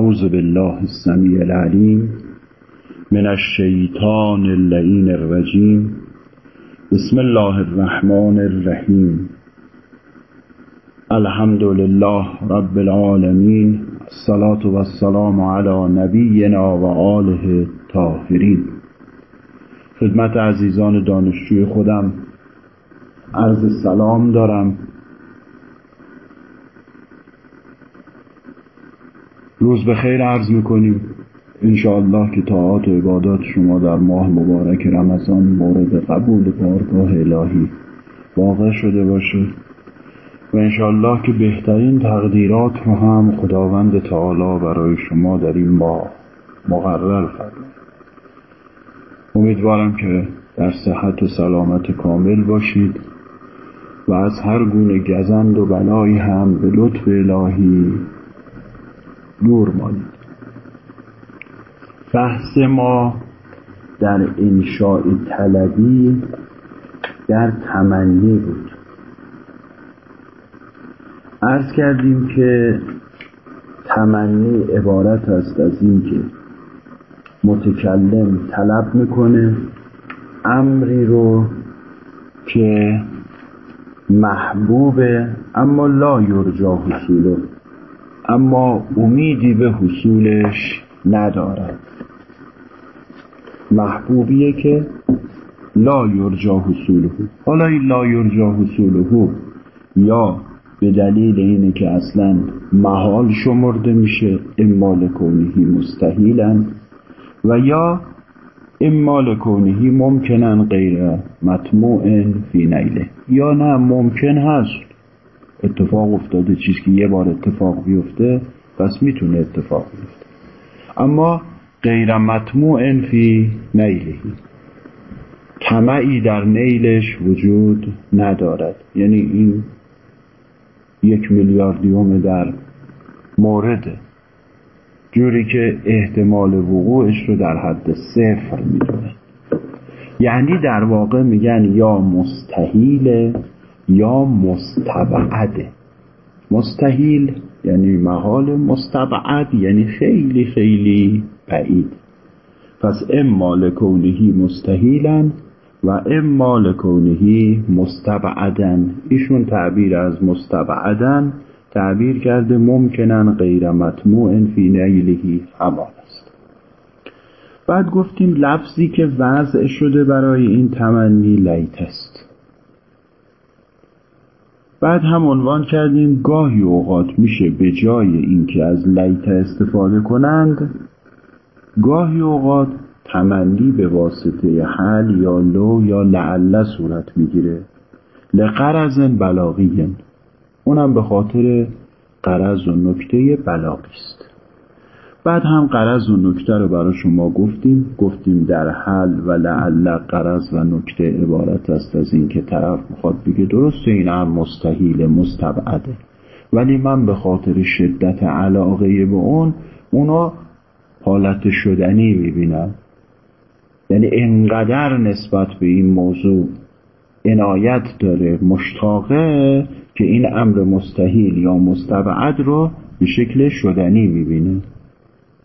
أعوذ بالله السميع العليم من الشيطان اللعين الرجيم بسم الله الرحمن الرحيم الحمد لله رب العالمين الصلاة والسلام على نبینا و آله خدمت عزیزان دانشجوی خودم عرض سلام دارم. روز به خیر عرض می‌کنیم. انشاءالله که طاعات و عبادات شما در ماه مبارک رمضان مورد قبول بارگاه الهی واقع شده باشه و انشاءالله که بهترین تقدیرات رو هم خداوند تعالی برای شما در این ماه مقرر فرماید امیدوارم که در صحت و سلامت کامل باشید و از هر گونه گزند و بلایی هم به لطف الهی دور مانید بحث ما در انشاء طلبی در تمنی بود. عرض کردیم که تمنی عبارت است از این که متکلم طلب می‌کنه امری رو که محبوبه اما لا یرجا حصوله. اما امیدی به حصولش ندارد. محبوبیه که لا یرجا حصوله. حالا این لا یرجا حصوله یا به دلیل اینه که اصلا محال شمرده میشه اما لکونهی مستحیلن. و یا اما لکونهی ممکنن غیر مطموع فی نیله. یا نه ممکن هست. اتفاق افتاده چیز که یه بار اتفاق بیفته پس می‌تونه اتفاق بیفته. اما غیر مطموع فی نیلهی طمعی در نیلش وجود ندارد. یعنی این یک میلیاردیوم در مورد. جوری که احتمال وقوعش رو در حد صفر می‌دونه یعنی در واقع میگن یا مستحیل یا مستبعده مستحیل یعنی محال مستبعد یعنی خیلی خیلی بعید. پس اما لکونهی مستحیلن و اما لکونهی مستبعدن. ایشون تعبیر از مستبعدن تعبیر کرده ممکنن غیر مطموع فی نیلهی همان است. بعد گفتیم لفظی که وضع شده برای این تمنی لیت است بعد هم عنوان کردیم گاهی اوقات میشه به جای اینکه از لیت استفاده کنند گاهی اوقات تمنی به واسطه حل یا لو یا لعله صورت می‌گیره. لقرز بلاغی اونم به خاطر قرض و نکته بلاغی است. بعد هم قرض و نکته رو برای شما گفتیم. گفتیم در حل و لعل قرض و نکته عبارت است از این که طرف می‌خواد بگه درست این هم مستحیل مستبعده. ولی من به خاطر شدت علاقه به اون اونا حالت شدنی می‌بینم یعنی انقدر نسبت به این موضوع عنایت داره مشتاقه که این امر مستحیل یا مستبعد رو به شکل شدنی می‌بینه.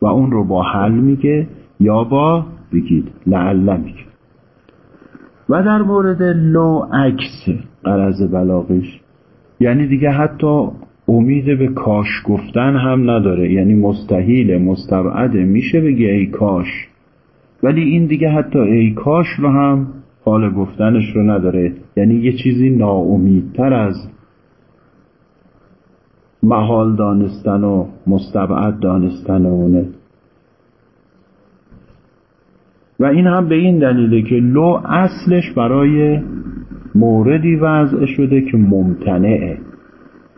و اون رو با حل میگه یا با بگید لعله میگه. و در مورد لو عکس قرض بلاغش یعنی دیگه حتی امید به کاش گفتن هم نداره. یعنی مستحیل مستبعده میشه بگه ای کاش. ولی این دیگه حتی ای کاش رو هم حال گفتنش رو نداره. یعنی یه چیزی ناامیدتر از محال دانستن و مستبعد دانستن اونه. و این هم به این دلیله که لو اصلش برای موردی وضع شده که ممتنعه.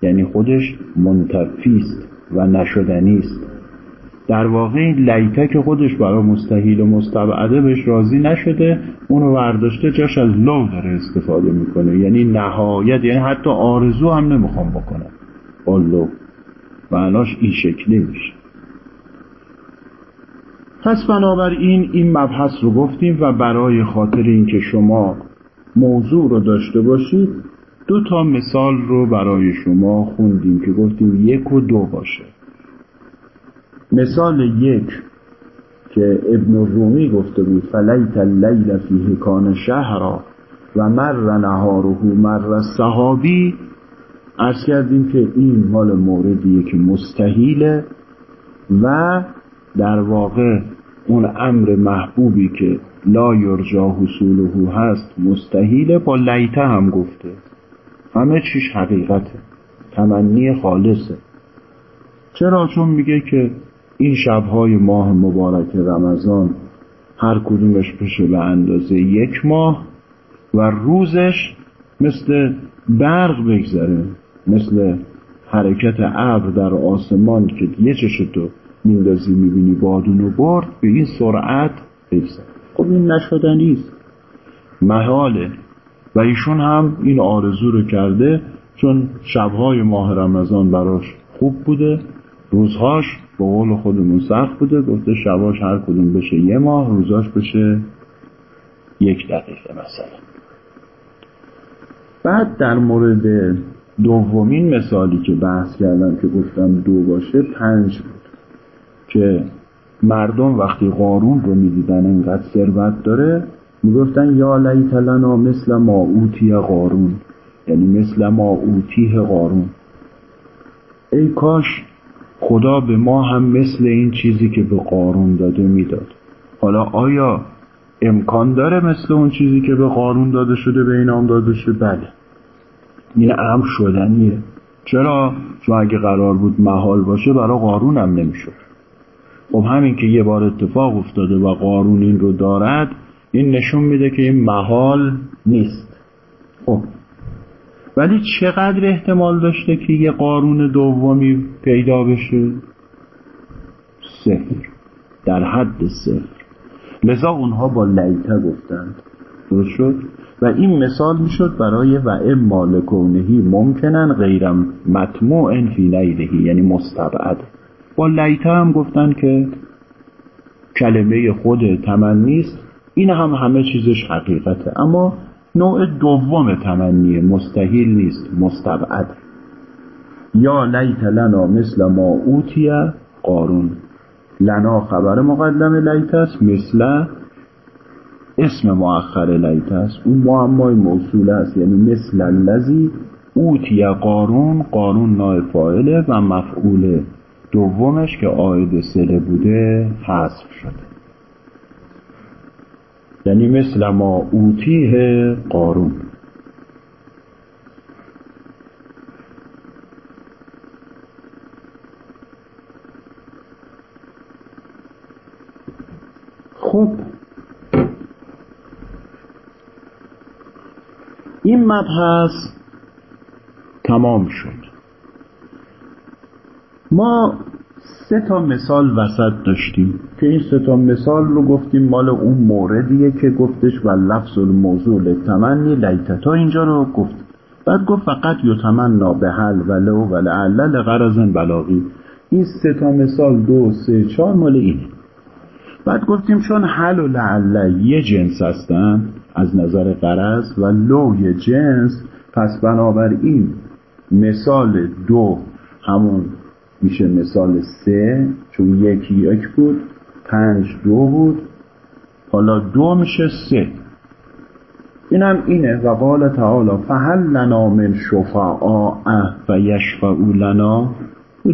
یعنی خودش منتفیست و نشدنی است. در واقع این لیته که خودش برای مستحیل و مستبعده بهش راضی نشده اونو ورداشته جاش از لو داره استفاده می‌کنه. یعنی نهایت یعنی حتی آرزو هم نمی‌خوام بکنم. با لو معناش این شکلی میشه پس بنابراین این مبحث رو گفتیم و برای خاطر اینکه شما موضوع رو داشته باشید دو تا مثال رو برای شما خوندیم که گفتیم یک و دو باشه. مثال یک که ابن رومی گفته بود فلیت اللیل فیه کان شهرا و مر نهاره مر صحابی ارز کردیم که این مال موردیه که مستحیله و در واقع اون امر محبوبی که لا یرجا حصوله هست مستحیله با لیته هم گفته. همه چیش حقیقته. تمنی خالصه. چرا؟ چون میگه که این شبهای ماه مبارک رمضان هر کدومش بشه به اندازه یک ماه و روزش مثل برق بگذره. مثل حرکت ابر در آسمان که یه چشتو میندازی می‌بینی بادونو برد به این سرعت بگذره خب این نشدنیست محاله. و ایشون هم این آرزو رو کرده چون شبهای ماه رمضان براش خوب بوده. روزهاش به قول خودمون سخت بوده. گفته شباش هر کدوم بشه یه ماه روزاش بشه یک دقیقه مثلا. بعد در مورد دومین مثالی که بحث کردم که گفتم دو باشه پنج بود. که مردم وقتی قارون رو می‌دیدن انقدر ثروت داره می‌گفتن یا لیت لنا مثل ما اوتی قارون یعنی مثل ما اوتیه قارون ای کاش خدا به ما هم مثل این چیزی که به قارون داده می‌داد. حالا آیا امکان داره مثل اون چیزی که به قارون داده شده به اینام داده شده؟ بله. این امر شدنیه چرا؟ چون اگه قرار بود محال باشه برای قارون هم نمی‌شد. خب همین که یه بار اتفاق افتاده و قارون این رو دارد این نشون میده که این محال نیست. خب. ولی چقدر احتمال داشته که یه قارون دومی پیدا بشه؟ صفر. در حد صفر. لذا اونها با لیته گفتند. درست شد؟ و این مثال می‌شد برای و اما لکونهی ممکنن غیرم مطموع فی نیلهی یعنی مستبعد. با لیته هم گفتن که کلمه خود تمنیست این هم همه چیزش حقیقته اما نوع دوم تمنی مستحیل نیست مستبعد. یا لیت لنا مثل ما اوتیه قارون. لنا خبر مقدم لیت است مثل اسم مؤخر لیت است. اون معمای موصول است. یعنی مثل الذی اوتی قارون قارون نای فاعله و مفعول دومش که آید سله بوده حذف شده. یعنی مثل ما اوتیه قارون. خب این مبحث تمام شد. ما سه تا مثال وسط داشتیم که این سه تا مثال رو گفتیم مال اون موردیه که گفتش و لفظ الموضوع تمنی لیتتا اینجا رو گفت. بعد گفت فقط یتمنا به حل و لو و لعلل غرض بلاغی. این سه تا مثال دو سه چهار مال اینه. بعد گفتیم چون حل و لعل یه جنس هستن از نظر غرض و لو یه جنس پس بنابراین مثال دو همون میشه مثال سه چون یکی یک بود پنج دو بود. حالا دو میشه سه. اینم اینه و قال تعالی فهل لنا من شفعاء و یشفعو لنا.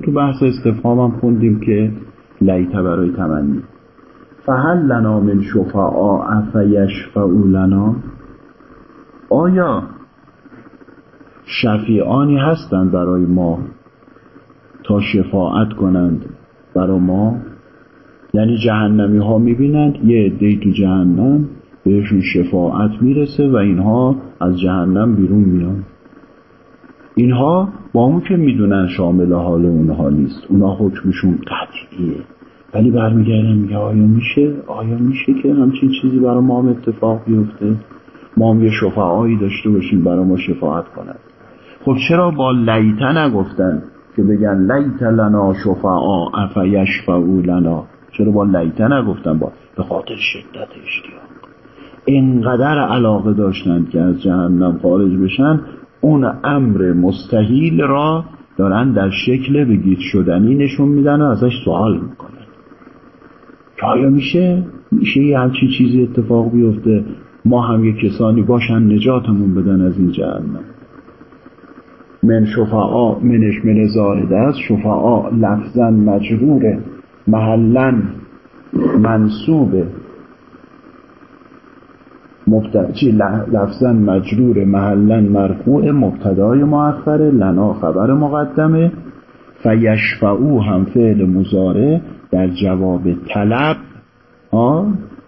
تو بحث استفهامم خوندیم که لیته برای تمنی. فهل لنا من شفعاء و یشفعو لنا؟ آیا شفیعانی هستند برای ما تا شفاعت کنند برا ما؟ یعنی جهنمی ها می‌بینند یه عده تو جهنم بهشون شفاعت می‌رسه و اینها از جهنم بیرون میان. اینها با اون که می‌دونن شامل حال اونها نیست. اونها حکمشون قطعیه. ولی برمیگردن میگه آیا میشه؟ آیا میشه که همچین چیزی برای ما هم اتفاق بیفته؟ ما هم یه شفاعایی داشته باشیم برای ما شفاعت کنند خب چرا با لیته نگفتن که بگن لیت لنا شفعا اف یشفعو لنا؟ چرا با لیته نگفتن؟ با به خاطر شدت اشتیاق. اینقدر علاقه داشتند که از جهنم خارج بشن اون امر مستحیل را دارن در شکل بگید شدنی نشون میدن و ازش سوال می‌کنن. آیا میشه؟ میشه یه همچین چیزی اتفاق بیفته؟ ما هم یه کسانی باشن نجاتمون بدن از این جهنم. من شفعا منش من زائده است. شفعا لفظا مجروره محلا منصوبه چی؟ لفظا مجرور محلا مرفوع مبتدای مؤخره لنا خبر مقدمه. فیشفعو هم فعل مزاره در جواب طلب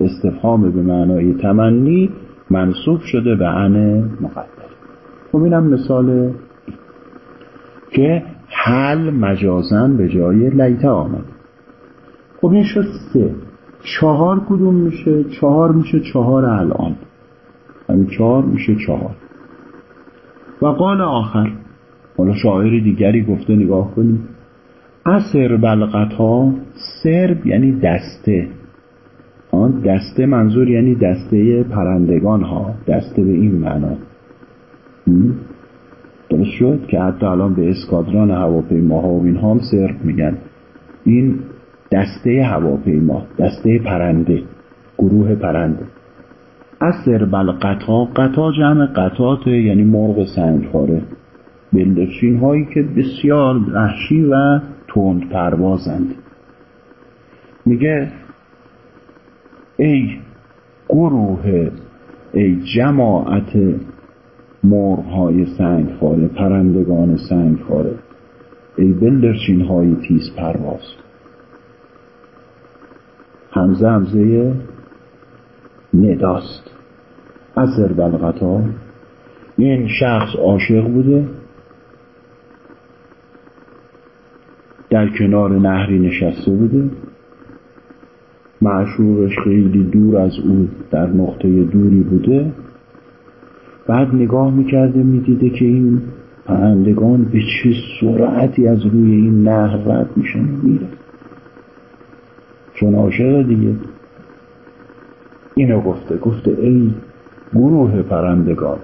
استفهام به معنای تمنی منصوب شده به عن مقدر خب اینم مثال که حل مجازن به جای لیته آمد خب این شد سه. چهار کدوم میشه؟ چهار میشه چهار الان. همین چهار میشه چهار. و قال آخر. حالا شاعر دیگری گفته نگاه کنید اصر بلغتا سرب یعنی دسته. آن دسته منظور یعنی دسته پرندگان ها دسته به این معنا. درست شد که حتی الان به اسکادران هواپیماها و این هم سرب میگن. این دسته هواپیما دسته پرنده گروه پرنده. اثر بل قطا قطا جمع قطات یعنی مرغ سنگخواره. بلدرچین هایی که بسیار وحشی و تند پروازند. میگه ای گروه ای جماعت مرغ های سنگخواره پرندگان سنگخواره ای بلدرچین های تیز پرواز. همزه همزه نداست. اثر بلغتا این شخص عاشق بوده. در کنار نهری نشسته بوده. معشوقش خیلی دور از او در نقطه دوری بوده. بعد نگاه می‌کرده می‌دیده که این پرندگان به چه سرعتی از روی این نهر رد میشن. میره چون عاشق دیگه. اینو گفته گفته ای گروه پرندگان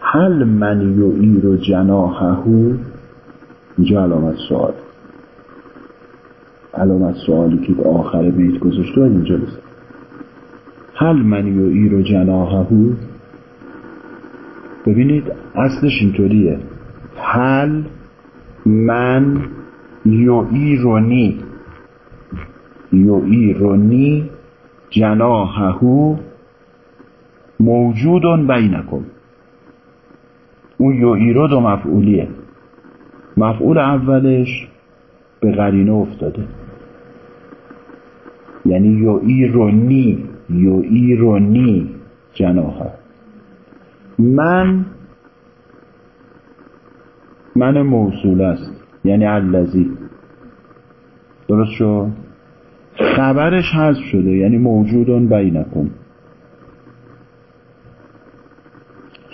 هل من ایر و جناههو اینجا علامت سوال. علامت سوالی که آخر بیت گذاشته اینجا بزن هل من ایر و جناههو ببینید اصلش اینطوریه. هل من یعیرونی یعیرونی جناههو موجودون بینکم. اون یعیرو دو مفعولیه. مفعول اولش به قرینه افتاده. یعنی یعیرونی یعیرونی جناهه من من موصول است یعنی الذی. درست شد؟ خبرش حذف شده یعنی موجودون بینکم.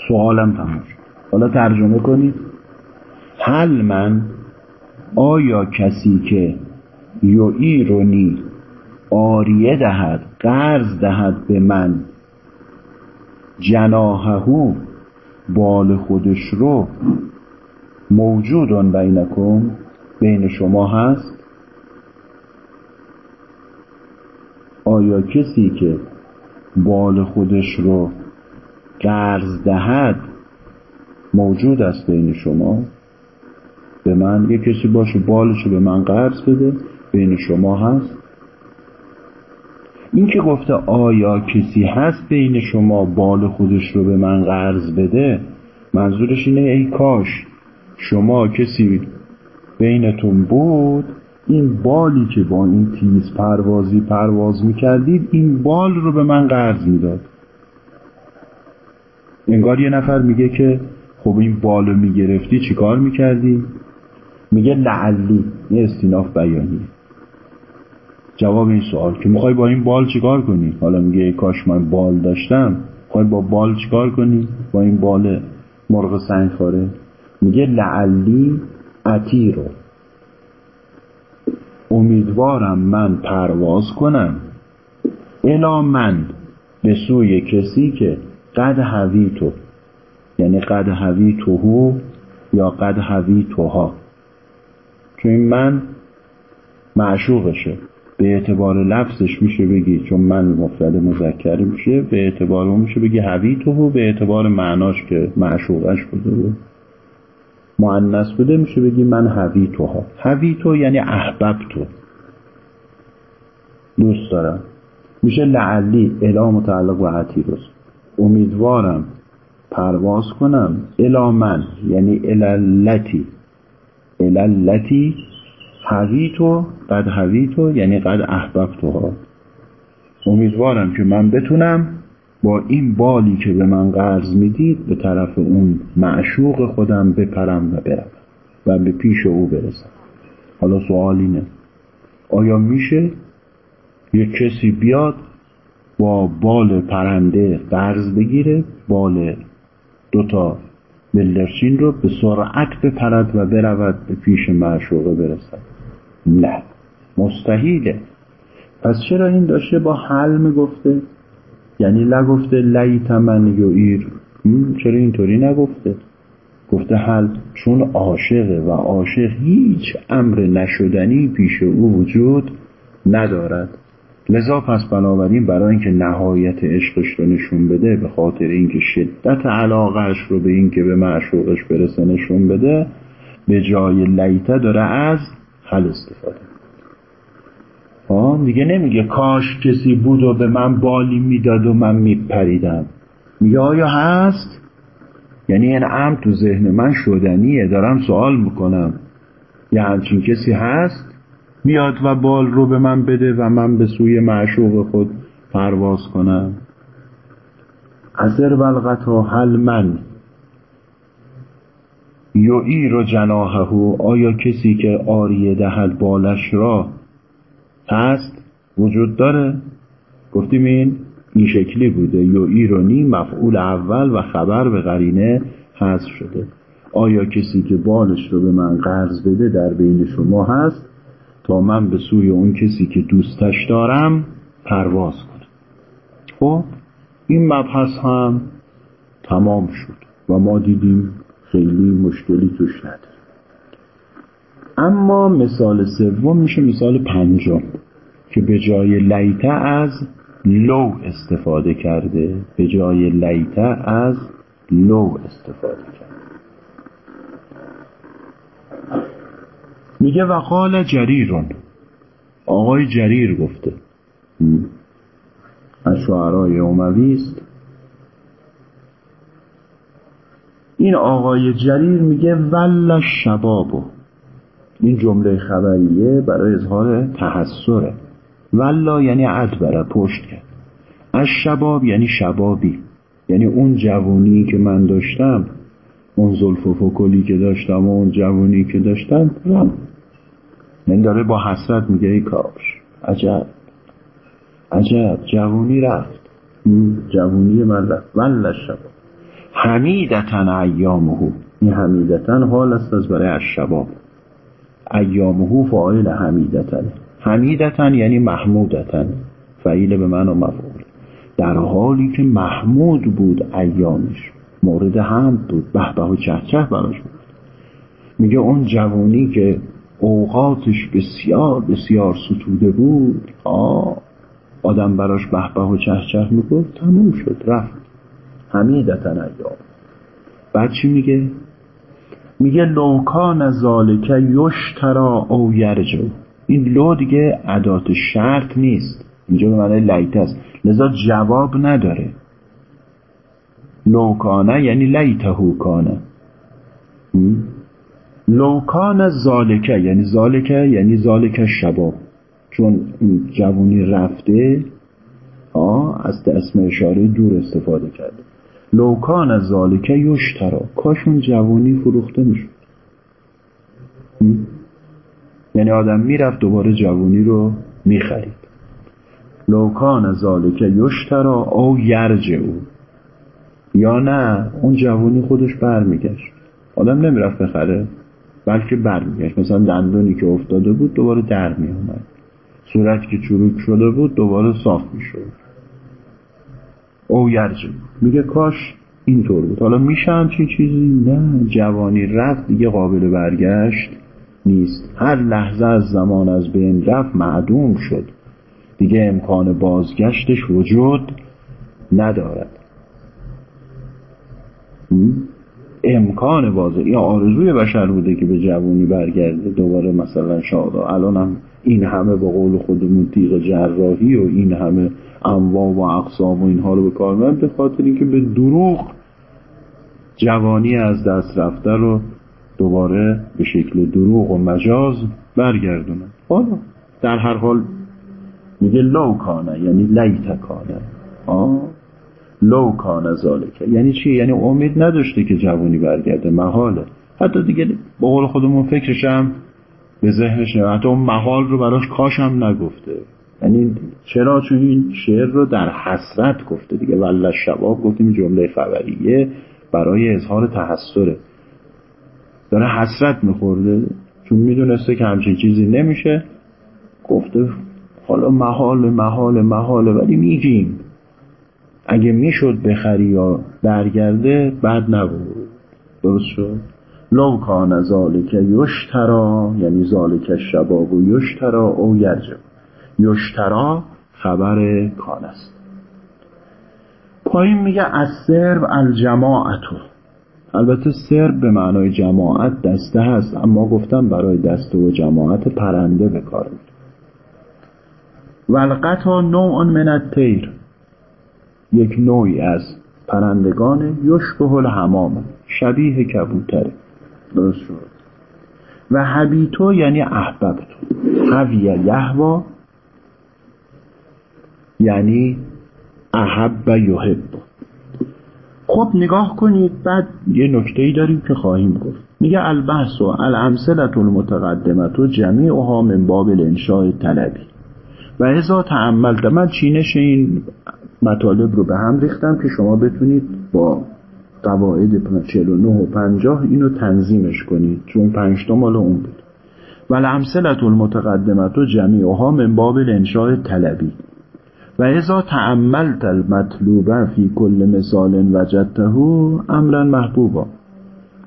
سوالم تموم حالا ترجمه کنید. هل من آیا کسی که یعیرونی آریه دهد قرض دهد به من. جناههو بال خودش رو. موجودون بینکم بین شما هست. آیا کسی که بال خودش رو قرض دهد موجود است بین شما؟ به من یه کسی باشه بالش رو به من قرض بده بین شما هست. این که گفته آیا کسی هست بین شما بال خودش رو به من قرض بده منظورش اینه ای کاش شما کسی بینتون بود این بالی که با این تیز پروازی پرواز می‌کردید این بال رو به من قرض می‌داد انگار یه نفر میگه که خب این بال رو می‌گرفتی چیکار می‌کردی؟ میگه لعلی یه استیناف بیانیه جواب این سوال که می‌خوای با این بال چیکار کنی؟ حالا میگه کاش من بال داشتم می‌خوای با بال چیکار کنی؟ با این بال مرغ سنگخواره میگه لعلی رو امیدوارم من پرواز کنم. الا من به سوی کسی که قد هوی تو یعنی قد هوی توهو یا قد هوی توها چون من معشوقشه. به اعتبار لفظش میشه بگی چون من مفرد مذکر میشه به اعتبار اون میشه بگی هوی تو به اعتبار معناش که معشوقش بوده و معنس بوده میشه بگی من هوی تو ها تو یعنی احبب تو دوست دارم. میشه لعلی الا متعلق و عتیرست امیدوارم پرواز کنم. الا من یعنی الالتی الالتی هوی تو قد هوی تو یعنی قد احبب تو ها امیدوارم که من بتونم با این بالی که به من قرض می‌دید به طرف اون معشوق خودم بپرم و برم و به پیش او برسم. حالا سوال اینه آیا میشه یک کسی بیاد با بال پرنده قرض بگیره بال دوتا بلدرچین رو به سرعت بپرد و برود به پیش معشوقه برسد؟ نه. مستحیله. پس چرا این داشته با حل می‌گفته یعنی نگفته لیت من ایر چرا اینطوری نگفته؟ گفته حل چون عاشقه و عاشق هیچ امر نشدنی پیش او وجود ندارد. لذا پس بنابراین برای اینکه نهایت عشقش رو نشون بده به خاطر اینکه شدت علاقش رو به اینکه به معشوقش برسه نشون بده به جای لیته داره از حل استفاده آه دیگه نمیگه کاش کسی بود و به من بالی می‌داد و من میپریدم. میگه آیا هست؟ یعنی این امر تو ذهن من شدنیه دارم سوال می‌کنم. یه همچین کسی هست؟ بیاد و بال رو به من بده و من به سوی معشوق خود پرواز کنم. ازر بلغتا حل من یعیر و جناهه آیا کسی که آریه دهد بالش را هست؟ وجود داره. گفتیم این این شکلی بوده. یعیرونی مفعول اول و خبر به قرینه حذف شده. آیا کسی که بالش رو به من قرض بده در بین شما هست؟ تا من به سوی اون کسی که دوستش دارم پرواز کنم. خب این مبحث هم تمام شد و ما دیدیم خیلی مشکلی توش نداره. اما مثال سوم میشه مثال پنجم که به جای لیته از لو استفاده کرده. به جای لیته از لو استفاده کرده. میگه وقال جریرون. آقای جریر گفته. از شعرهای این آقای جریر میگه ول شبابو این جمله خبریه برای اظهار تحسره. ولا یعنی ادبره پشت. کرد از شباب یعنی شبابی. یعنی اون جوانی که من داشتم اون زلف و فکلی که داشتم و اون جوانی که داشتم رم. یعنی داره با حسرت میگه ای کاش. عجب. عجب. جوانی رفت. جوانی من رفت. ول شباب حمیدتن ایامهو. این حمیدتن حال است از برای الشباب. ایامهو فاعل حمیدتن. حمیدتن یعنی محمودتن. فعیل به من و مفعول. در حالی که محمود بود ایامش مورد هم بود به به و چه چه براش بود. میگه اون جوانی که اوقاتش بسیار بسیار ستوده بود آه آدم براش به به و چه چه می‌گفت تموم شد رفت. حمیدتن ایام. بعد چی میگه؟ میگه لوکان ذالکه یشترا او یرجو. این لو دیگه عدات شرط نیست. اینجا به معنی لیت است. لذا جواب نداره. لوکانه یعنی لیتهو کانه لوکان ذالکه یعنی ذالکه یعنی ذالکه شباب. چون جوانی رفته آه از اسم اشاره دور استفاده کرده. لوکان ذالکه یشترا کاشون جوانی فروخته می‌شد. یعنی آدم می‌رفت دوباره جوانی رو می‌خرید. لوکان ذالکه یشترا او یرج او یا نه اون جوانی خودش برمیگشت. آدم نمی‌رفت بخره بلکه برمیگشت. مثلا دندونی که افتاده بود دوباره در میومد صورتی که چروک شده بود دوباره صاف می‌شد. او یرجم میگه کاش اینطور بود. حالا میشه همچین چیزی؟ نه جوانی رفت دیگه قابل برگشت نیست. هر لحظه از زمان از بین رفت معدوم شد. دیگه امکان بازگشتش وجود ندارد. امکان واضح یا آرزوی بشر بوده که به جوونی برگرده. دوباره مثلا شادا الان هم این همه با قول خودمون تیغ جراحی و این همه انواع و اقسام و اینها رو به کار می‌برن به خاطر اینکه به دروغ جوانی از دست رفته رو دوباره به شکل دروغ و مجاز برگردونن. حالا در هر حال میگه لو کانه یعنی لیت کانه آه لو کان ذالکه یعنی چی؟ یعنی امید نداشته که جوانی برگرده محاله. حتی دیگه با قول خودمون فکرش هم به ذهنش نه. حتی اون محال رو براش کاشم نگفته. یعنی چرا؟ چون این شعر رو در حسرت گفته دیگه. ولی شباب گفتیم جمله خبریه برای اظهار تحسره. داره حسرت میخورده. چون می‌دونسته که همچین چیزی نمیشه. گفته حالا محال محال محاله ولی میگیم. اگه می‌شد بخری یا برگرده بد نبود. درست شد؟ لو کان یشترا یعنی ذالک شباب و یشترا او یرجم یشترا خبر کان است. پایین میگه از سرب الجماعتو. البته سرب به معنای جماعت دسته هست اما گفتم برای دسته و جماعت پرنده به کار میره. ولقطا نوع من الطیر یک نوعی از پرندگان یشبه الحمام شبیه کبوتره درست شد. و حبیتو یعنی احببتو. حویه یهوا یعنی احب یحب. خب نگاه کنید بعد یه نکته ای داریم که خواهیم گفت. میگه البحث و الامثلت المتقدمت و جمیعها من باب الانشاء طلبی و ازا تعمل من چینش این مطالب رو به هم ریختم که شما بتونید با قواعد 49 و 50 اینو تنظیمش کنید. چون پنج تا مال اون بود. و الامثلت المتقدمت و جمیعها من باب الانشاء طلبی و ازا تعملت المطلوبه فی کل مثال وجدته امرا محبوبا.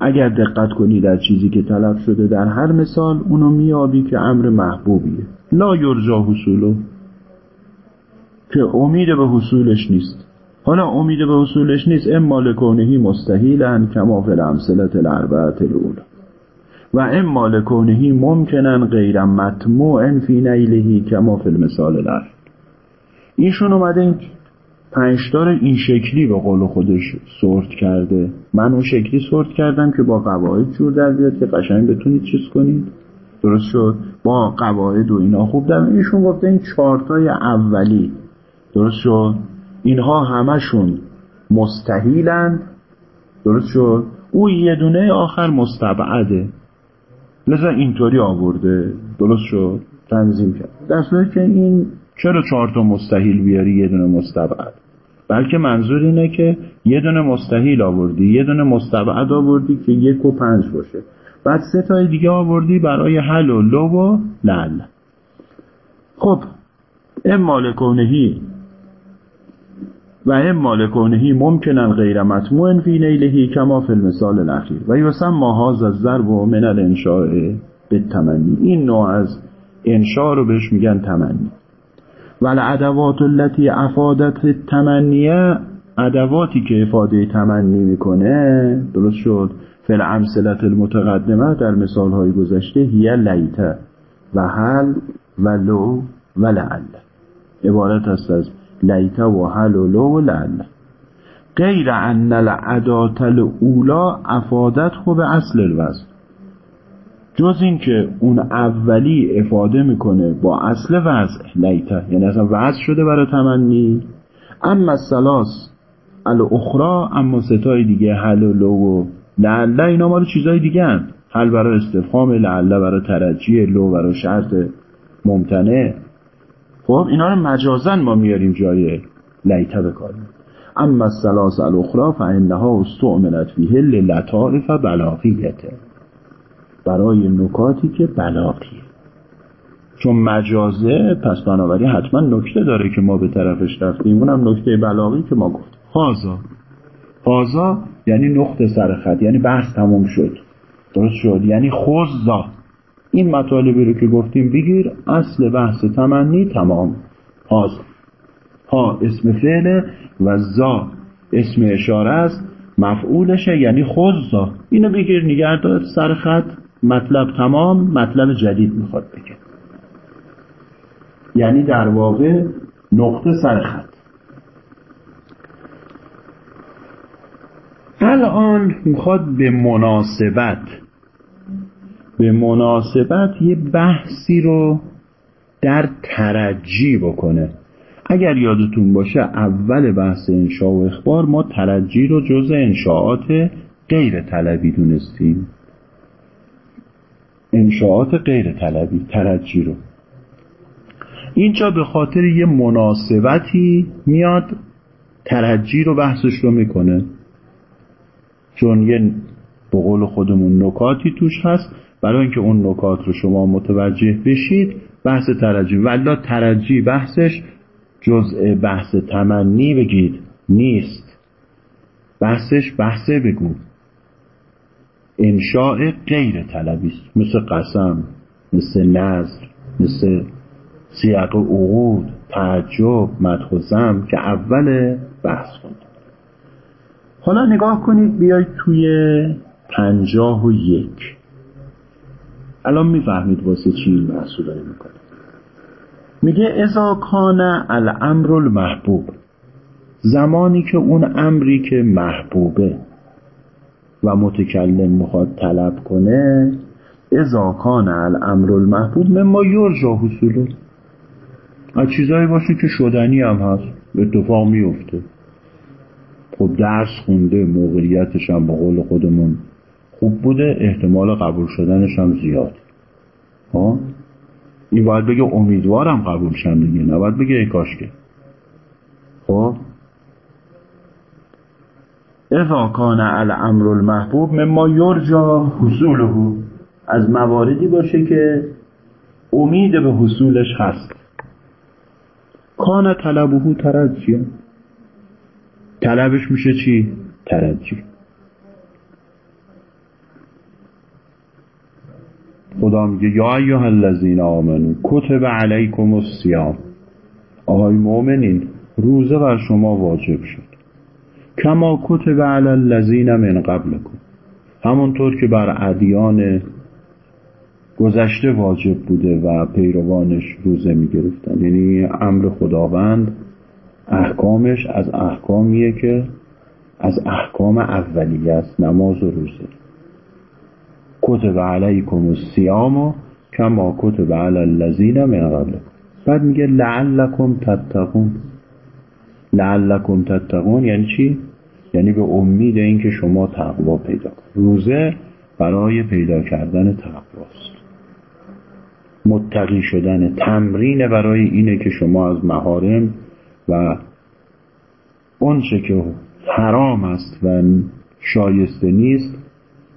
اگر دقت کنی در چیزی که طلب شده در هر مثال اونو میابی که امر محبوبیه. لا یرجا حصولو. که امید به حصولش نیست. حالا امید به حصولش نیست اما لکونهی مستحیلن کما فی الامثلت الاربعه الاولا و اما لکونهی ممکنن غیر مطموع فی نیلهی کما فی المثال الاخر ایشون اومده این پنجتار این شکلی به قول خودش سورت کرده. من اون شکلی سورت کردم که با قواعد جور در بیاد که قشنگ بتونید چیز کنید. درست شد؟ با قواعد و اینا. خوب در ایشون گفته این چارتای اولی. درست شد؟ اینها همشون مستحیلند درست شد؟ او یه دونه آخر مستبعده. لذا اینطوری آورده. درست شد؟ تنظیم کرد. در که این چرا چهار تا مستحیل بیاری یه دونه مستبعد؟ بلکه منظور اینه که یه دونه مستحیل آوردی یه دونه مستبعد آوردی که یک و پنج باشه. بعد سه تای دیگه آوردی برای حل و لو و لعل. خب اما لکونهی و اما لکونهی ممکنن غیر مطموع فی نیلهی کما فی المثال الاخیر. و یسمى هذا الضرب من الانشاء به تمنی این نوع از انشاء رو بهش میگن تمنی. و الادوات التي افادت تمنیه ادواتی که افاده تمنی می‌کنه درست شد. فل امثلت المتقدمه در مثال های گذشته هی لیته و حل و لو و لعل عبارت است از لیته و حل و لو و لعل. غیر ان العدات الاولا افادت خوب اصل الوزن. جز این که اون اولی افاده می‌کنه با اصل وضع لیته یعنی اصلا وضع شده برای تمنی. اما سلاس الاخرا اما ستای دیگه حل و لو و لعله اینا مال چیزای دیگه هم حل برای استفهام لعله برای ترجیه لو برای شرط ممتنه خب اینا رو مجازن ما میاریم جای لیته بکاریم اما السلاس الاخرا فانها استعملت فیه للطائف بلاغیته. برای نکاتی که بلاغیه. چون مجازه پس بنابراین حتما نکته داره که ما به طرفش رفتیم. اونم نکته بلاغی که ما گفت خازا خازا یعنی نقطه سر خط یعنی بحث تموم شد. درست شد؟ یعنی خوزا این مطالبی رو که گفتیم بگیر اصل بحث تمنی تمام. هاست ها اسم فعله و زا اسم اشاره است. مفعولشه یعنی خزا. اینو بگیر نگه دار سر خط. مطلب تمام مطلب جدید می‌خواد بگه. یعنی در واقع نقطه سر خط. الان می‌خواد به مناسبت به مناسبت یه بحثی رو در ترجی بکنه. اگر یادتون باشه اول بحث انشاء و اخبار ما ترجی رو جز انشاءات غیر طلبی دونستیم. انشاءات غیر طلبی ترجی رو. اینجا به خاطر یه مناسبتی میاد ترجی رو بحثش رو می‌کنه. چون یه به قول خودمون نکاتی توش هست برای اینکه اون نکات رو شما متوجه بشید بحث ترجی ولا ترجی بحثش جزء بحث تمنی بگید نیست. بحثش بحثه بگو. انشاء غیر طلبی است. مثل قسم مثل نظر مثل سیاق عقود تعجب مدخوزم که اول بحث کند حالا نگاه کنید بیاید توی پنجاه و یک. الان می‌فهمید واسه چی این رو داره می‌کنه میگه ازا کان الامر المحبوب. زمانی که اون امری که محبوبه. و متکلم می‌خواد طلب کنه ازا کان الامر المحبوب مما یرجا حصولو از چیزایی باشه که شدنی هم هست اتفاق میفته. خب درس خونده موقعیتش هم به قول خودمون خوب بوده احتمال قبول شدنش هم زیاد. ها؟ این باید بگه امیدوارم قبول شم دیگه نه باید بگه ای کاشکه خب اذا کان الامر المحبوب مما یرجا حصوله از مواردی باشه که امید به حصولش هست. کان طلبه ترجی. طلبش میشه چی؟ ترجی. خدا میگه یا ایها الذین آمنو کتب علیکم الصیام. آهای مؤمنین روزه بر شما واجب شد. کما کتب علی الذین من قبلکم. همونطور که بر ادیان گذشته واجب بوده و پیروانش روزه می‌گرفتن. یعنی امر خداوند احکامش از احکامیه که از احکام اولیه است نماز و روزه. کتب علیکم الصیام کما کتب علی الذین من قبلکم. بعد میگه لعلکم تتقون. لعلکم تتقون یعنی چی؟ یعنی به امید اینکه شما تقوا پیدا کنید. روزه برای پیدا کردن تقواست. متقی شدن تمرین برای اینه که شما از محارم و اونچه که حرام است و شایسته نیست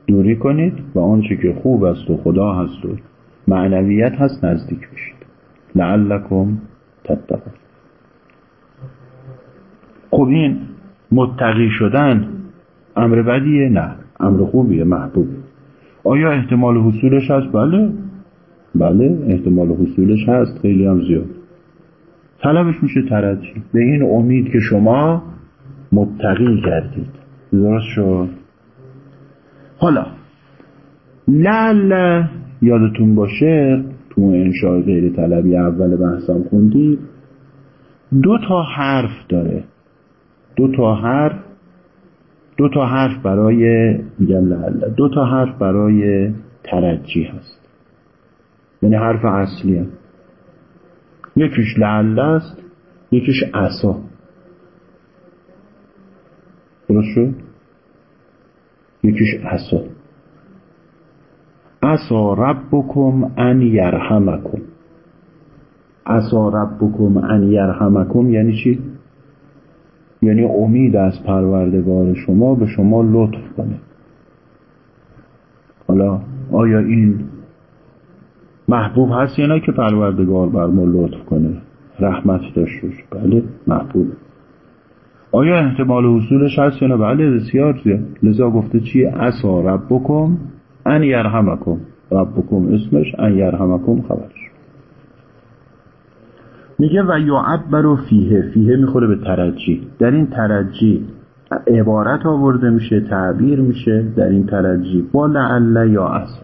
دوری کنید و آنچه که خوب است و خدا هست و معنویت هست نزدیک بشید. لعلکم تتقون. خب این متقی شدن امر بدیه؟ نه. امر خوبیه محبوب. آیا احتمال حصولش هست؟ بله. بله احتمال حصولش هست. خیلی هم زیاد. طلبش میشه ترجی به این امید که شما متقی کردید درست شد؟ حالا لعل یادتون باشه تو انشاء غیر طلبی اول بحثم خوندید دو تا حرف داره. دو تا حرف دو تا حرف برای میگم لعل دو تا حرف برای ترجی هست. یعنی حرف اصلی هست. یکیش لعل است یکیش عصا. درست شد؟ یکیش عصا. عصا ربکم ان یرحمکم. عصا ربکم ان یرحمکم یعنی چی؟ یعنی امید از پروردگار شما به شما لطف کنه. حالا آیا این محبوب هست یا نه که پروردگار بر ما لطف کنه؟ رحمت داشته بله محبوب. آیا احتمال حصولش هست یا نه؟ بله بسیار زیاد. لذا گفته چیه عسا ربکم ان یرحمکم. ربکم اسمش ان یرحمکم خبرش. میگه و یعبر فیه فیه می‌خوره به ترجی. در این ترجی عبارت آورده میشه تعبیر میشه در این ترجی. با لعله یا اصلا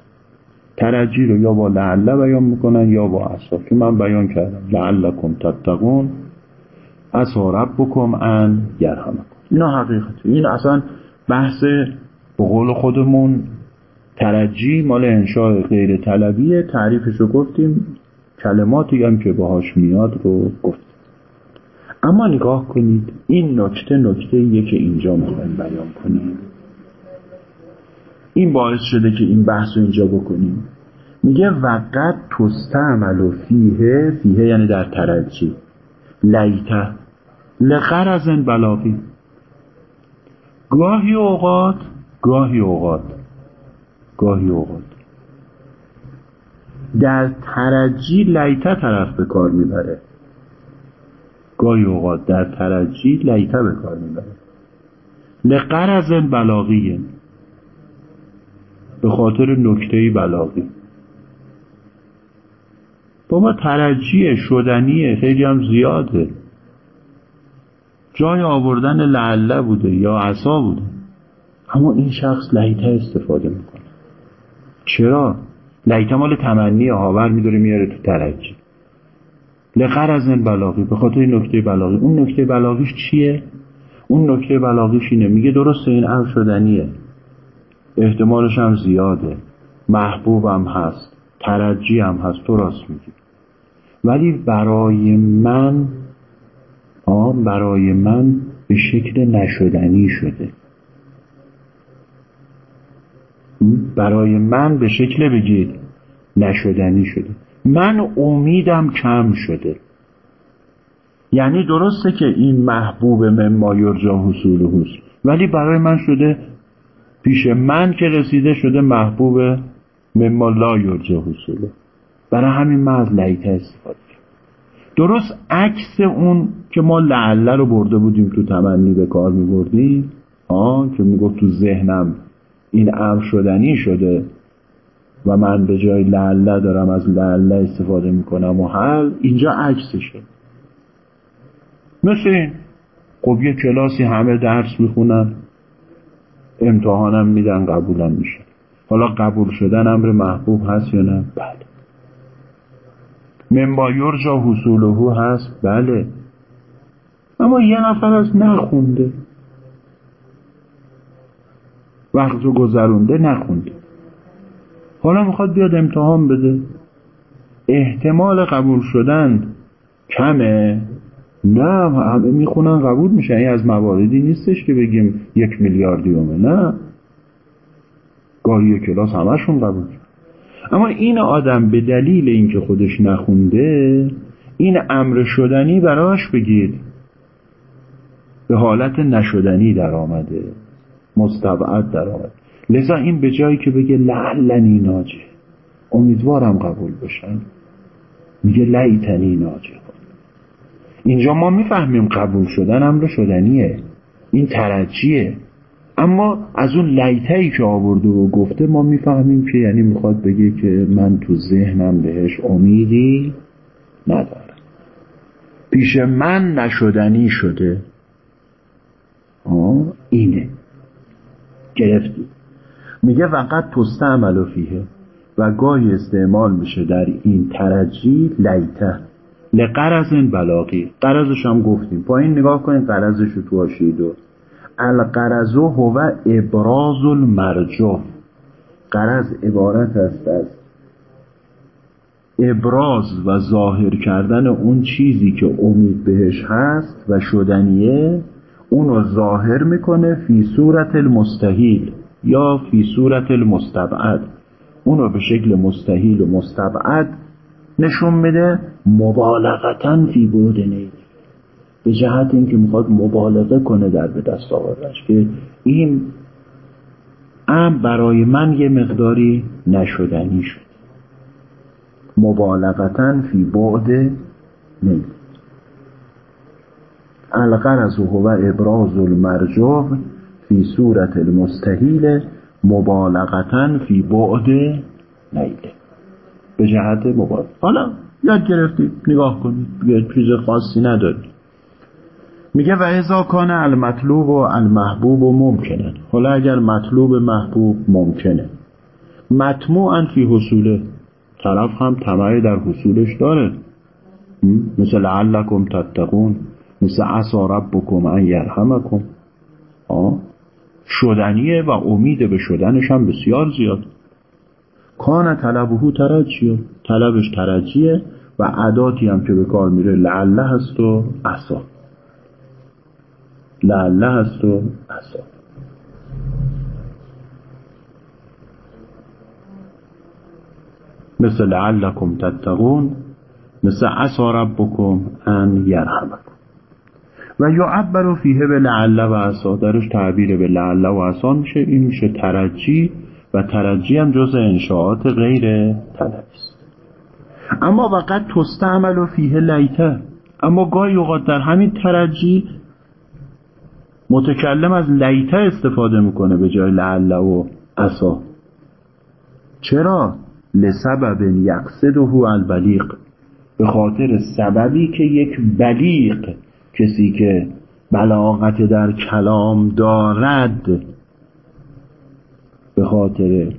ترجی رو یا با لعله بیان می‌کنن یا با اصلا که من بیان کردم. لعلکم تتقون. اصا ربکم ان یرحمکم. اینا حقیقت این اصلا بحث به قول خودمون ترجی مال انشاء غیر طلبیه. تعریفش رو گفتیم. کلماتی هم که باهاش میاد رو گفت. اما نگاه کنید این نکته نکته ایه که اینجا می‌خوایم بیان کنیم. این باعث شده که این بحث رو اینجا بکنیم. میگه وقت تستعمل و فیه فیه یعنی در ترجی. لیته. لغرزن بلاغی. گاهی اوقات گاهی اوقات. گاهی اوقات. در ترجی لیته طرف به کار می‌بره. گاهی اوقات در ترجی لیته به کار می‌بره. لقرز بلاغی به خاطر نکته بلاغی. با ترجیه شدنیه. خیلی هم زیاده. جای آوردن لعله بوده یا عصا بوده. اما این شخص لیته استفاده می‌کنه. چرا؟ لیته مال تمنی ها میداره میاره تو ترجی لقر از این بلاغی به خاطر نکته بلاغی. اون نکته بلاغیش چیه؟ اون نکته بلاغیش اینه. میگه درسته این امر شدنیه. احتمالش هم زیاده. محبوبم هست. ترجی هم هست. تو راست میگی. ولی برای من آن برای من به شکل نشدنی شده. برای من به شکل بگید نشدنی شده. من امیدم کم شده. یعنی درسته که این محبوب من یرجا حصول ولی برای من شده پیش من که رسیده شده محبوب من ما یرجا حصوله برای همین من از لیته استفاده درست عکس اون که ما لعله رو برده بودیم تو تمنی به کار می بردیم آه که می‌گفت تو ذهنم این امر شدنی شده و من به جای لعله دارم از لعله استفاده می‌کنم و حل اینجا عکسشه. مثل این. خب یه کلاسی همه درس می‌خونن امتحانم میدن قبولم میشه. حالا قبول شدن امر محبوب هست یا نه؟ بله. منبا یرجا حصوله هست؟ بله. اما یه نفر از نخونده وقت رو گذرونده نخونده حالا می‌خواد بیاد امتحان بده. احتمال قبول شدن کمه. نه همه می‌خونن قبول میشن. این از مواردی نیستش که بگیم یک میلیاردیومه نه. گاهی کلاس همشون قبول اما این آدم به دلیل اینکه خودش نخونده این امر شدنی براش بگید به حالت نشدنی در آمده مستبعد در آمده لذا این به جایی که بگه لعلنی ناجه. امیدوارم قبول بشن. میگه لیتنی ناجه. اینجا ما می‌فهمیم قبول شدن امر شدنیه. این ترجیه اما از اون لیتهی که آورده و گفته ما می‌فهمیم که یعنی می‌خواد بگه که من تو ذهنم بهش امیدی ندارم. پیش من نشدنی شده. آه اینه. گرفتی میگه فقط تستعمل فیه و گاهی استعمال میشه در این ترجی لیته. لقرز بلاغی. قرزش هم گفتیم. پایین نگاه کنید قرزش رو تو دو القرزو هو ابراز المرجو قرز عبارت است از ابراز و ظاهر کردن اون چیزی که امید بهش هست و شدنیه اونو ظاهر می‌کنه فی صورت المستحیل یا فی صورت المستبعد. اونو به شکل مستحیل و مستبعد نشون میده مبالغتا فی بود نیل به جهت اینکه می‌خواد مبالغه کنه در به دست آوردنش که این ام برای من یه مقداری نشدنی شد. مبالغتا فی بعد نیل الغرض هو ابراز المرجو فی صورت المستحیل مبالغتا فی بعد نیده به جهت مقابل حالا یاد گرفتید نگاه کنید چیز خاصی ندارید. میگه و ازا کان المطلوب و المحبوب و ممکنه. حالا اگر مطلوب محبوب ممکنه. مطموعا فی حصوله طرف هم طمعی در حصولش داره. مثل لعلکم تتقون. مثل عسا ربکم ان یرحمکم. شدنیه و امید به شدنش هم بسیار زیاد. کان طلبهو ترجیه طلبش ترجیه و عداتی هم که به کار میره لعله هست و عصا. لعله هست و عصا. مثل لعلکم تتقون مثل عصا ربکم ان یرحمکم. و یعبر فیه به لعله و عصا. درش تعبیر به لعله و عصا میشه. این میشه ترجی و ترجی هم جز انشاءات غیر طلبی است اما وقت تستعمل فیه لیته. اما گاهی اوقات در همین ترجی متکلم از لیته استفاده می‌کنه به جای لعله و عصا. چرا؟ لسبب یقصده البلیغ. به خاطر سببی که یک بلیغ کسی که بلاغت در کلام دارد به خاطر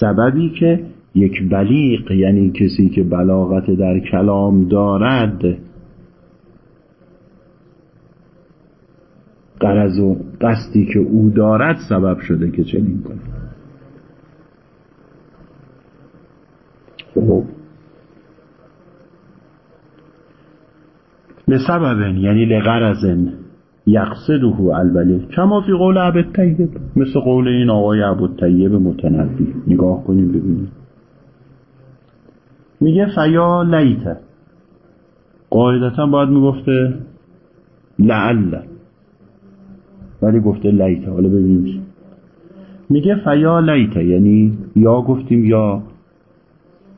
سببی که یک بلیغ یعنی کسی که بلاغت در کلام دارد قرض و قصدی که او دارد سبب شده که چنین کنه خب لسبب یعنی لغرض یقصده البلی کما فی قول عبد طیب مثل قول این آقای عبد طیب متنبی. نگاه کنیم ببینیم. میگه فیا لیت. قاعدتا باید می‌گفته لعل. ولی گفته لیت. حالا ببینیم میگه فیا لیت یعنی یا گفتیم یا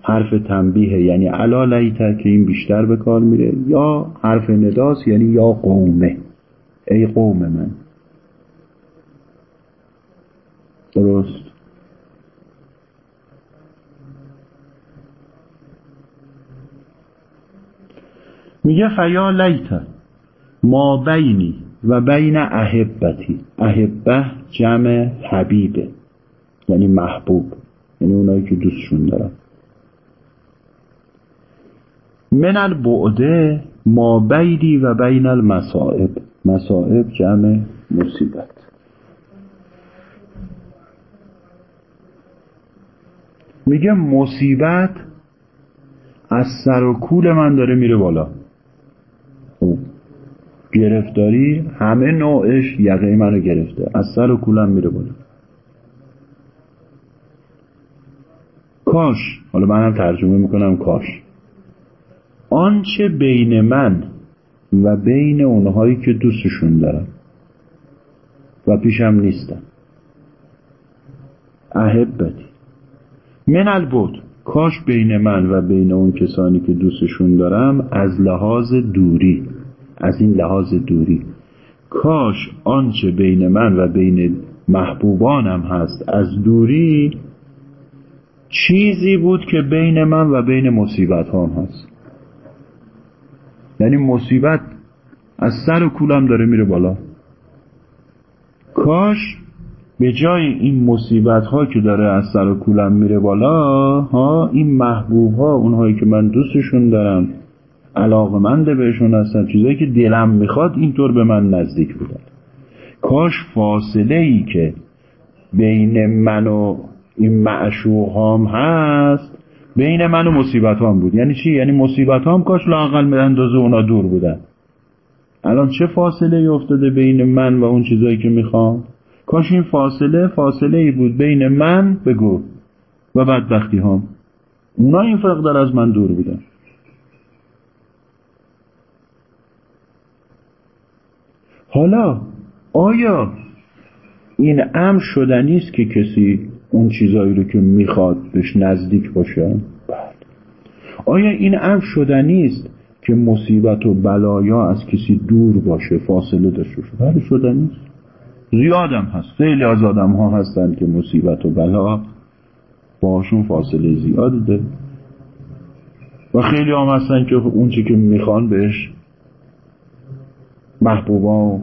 حرف تنبیه یعنی علا لیته که این بیشتر به کار میره یا حرف نداس یعنی یا قومه. ای قوم من. درست. میگه فیا لیته ما بینی و بین احبتی. احبه جمع حبیبه یعنی محبوب. یعنی اونایی که دوستشون دارن. من البعده ما بیدی و بین المصائب. مصائب جمع مصیبت. میگه مصیبت از سر و کول من داره میره بالا. او گرفتاری همه نوعش یقه منو گرفته. از سر و کولم میره بالا. کاش. حالا منم ترجمه می‌کنم کاش. آنچه بین من و بین اونهایی که دوستشون دارم و پیشم نیستم احبتی. من البود کاش بین من و بین اون کسانی که دوستشون دارم از لحاظ دوری از این لحاظ دوری. کاش آنچه بین من و بین محبوبانم هست از دوری چیزی بود که بین من و بین مصیبت هم هست. یعنی مصیبت از سر و کولم داره میره بالا. کاش به جای این مصیبت ها که داره از سر و کولم میره بالا ها این محبوب ها اونهایی که من دوستشون دارم علاقمند بهشون هستم چیزایی که دلم می‌خواد اینطور به من نزدیک بودن. کاش فاصله ای که بین من و این معشوق هست بین من و مصیبت هم بود. یعنی چی؟ یعنی مصیبت هم کاش لاقل به اندازه اونا دور بودن. الان چه فاصله افتاده بین من و اون چیزایی که می‌خوام؟ کاش این فاصله فاصله ای بود بین من بگو و بدبختی هم اونا این فقدر از من دور بودن. حالا آیا این امر شدنی است که کسی اون چیزایی رو که می‌خواد بهش نزدیک باشه؟ بله. آیا این امر شدنی است که مصیبت و بلایا از کسی دور باشه فاصله داشته باشه؟ بله شدنی زیادم هست. خیلی از آدم ها هستند که مصیبت و بلا باهاشون فاصله زیادی داره. و خیلی هم هستن که اون چی که می‌خوان بهش محبوبا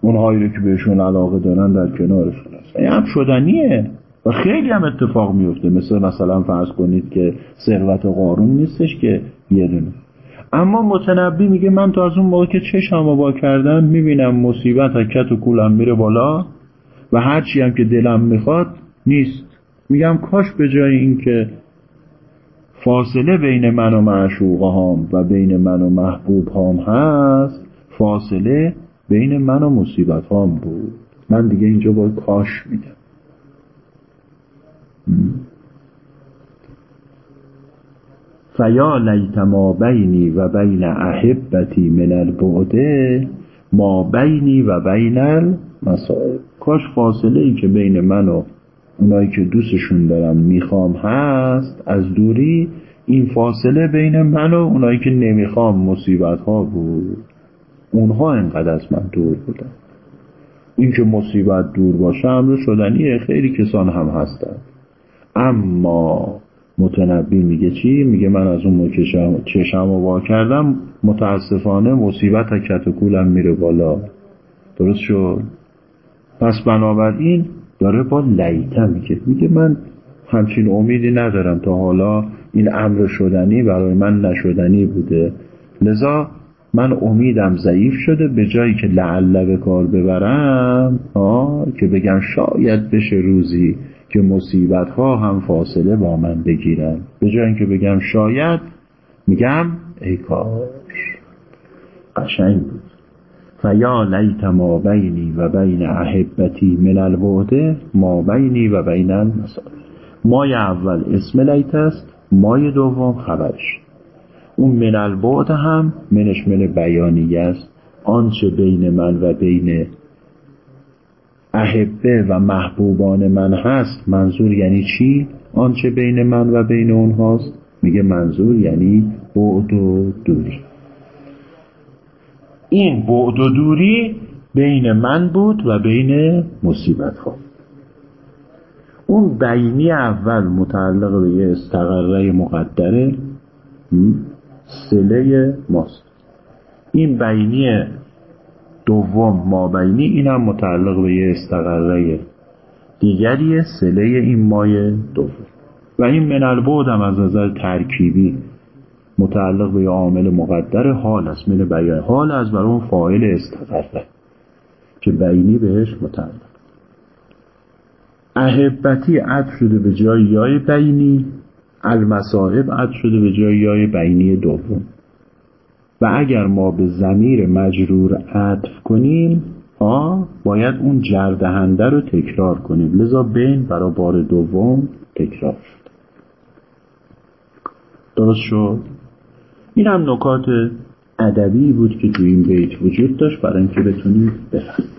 اونهایی رو که بهشون علاقه دارن در کنارشون هست این هم شدنیه. و خیلی هم اتفاق میفته. مثل مثلا فرض کنید که ثروت قارون نیستش که یه دونه. اما متنبی میگه من تا از اون موقع که چشم با کردن می‌بینم مصیبت حکت و کولم میره بالا و هرچی هم که دلم می‌خواد نیست. میگم کاش به جای اینکه فاصله بین من و معشوقه هام و بین من و محبوب هام هست فاصله بین من و مصیبت هام بود. من دیگه اینجا باید کاش میدم فیا لیت ما بینی و بین احبتی من البعده ما بینی و بین المصائب. کاش فاصله ای که بین من و اونایی که دوستشون دارم می‌خوام هست از دوری این فاصله بین من و اونایی که نمی‌خوام مصیبت ها بود. اونها انقدر از من دور بودن. این که مصیبت دور باشه امر شدنیه. خیلی کسان هم هستن. اما متنبی میگه چی؟ میگه من از اون چشم و وا کردم متاسفانه مصیبت کت و کولم میره بالا. درست شد؟ پس بنابراین داره با لیته میگه. میگه من همچین امیدی ندارم تا حالا این امر شدنی برای من نشدنی بوده. لذا من امیدم ضعیف شده به جایی که لعله به کار ببرم آه که بگم شاید بشه روزی که مصیبت ها هم فاصله با من بگیرن. به جای اینکه بگم شاید میگم ای کاش. قشنگ بود. فیا لیت ما بینی و بین احبتی من الوعده ما بینی و بین المسائل مای اول اسم لیت است مای دوم خبرش. اون من البعد هم منش من بیانیه است. آنچه بین من و بین احبه و محبوبان من هست منظور یعنی چی؟ آنچه بین من و بین اونهاست. میگه منظور یعنی بعد و دوری. این بعد و دوری بین من بود و بین مصیبت ها اون بینی اول متعلق به یه استقره مقدره سله ماست. این بینی دوم مابینی این هم متعلق به یه استقره دیگری سله این مای دوم. و این من البعد هم از نظر ترکیبی متعلق به عامل مقدر حال است من بیان. حال از برای اون فاعل استقره که بینی بهش متعلق. احبتی عد شده به جای یای بینی المصائب عد شده به جای یای بینی دوم. و اگر ما به زمیر مجرور عطف کنیم ها باید اون جردهنده رو تکرار کنیم. لذا بین برای بار دوم تکرار شد. درست شد؟ این هم نکات ادبی بود که تو این بیت وجود داشت برای اینکه بتونیم بفهمیم.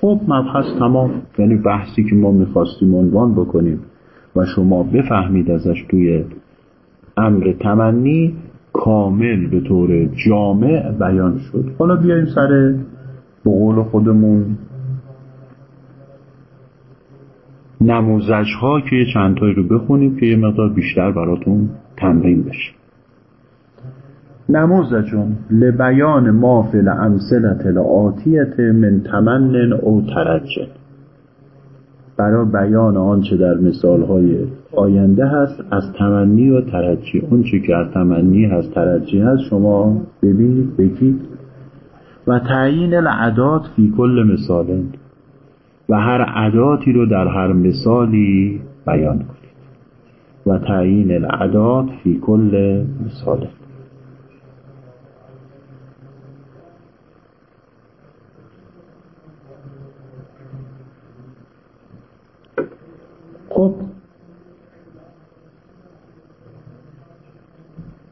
خب مبحث تمام. یعنی بحثی که ما می‌خواستیم عنوان بکنیم و شما بفهمید ازش توی امر تمنی کامل به طور جامع بیان شد. حالا بیایم سر به قول خودمون. نموزج ها که چند تایی رو بخونیم که یه مقدار بیشتر براتون تمرین بشه. نموزجون لبیان ما فی الامثله الاتیت من تمنن او ترجه برای بیان آنچه در مثالهای آینده هست از تمنی و ترجی. اونچه که از تمنی هست ترجی هست شما ببینید بگید. و تعیین العداد فی کل مثال. و هر عداتی رو در هر مثالی بیان کنید. و تعیین العداد فی کل مثال. خب؟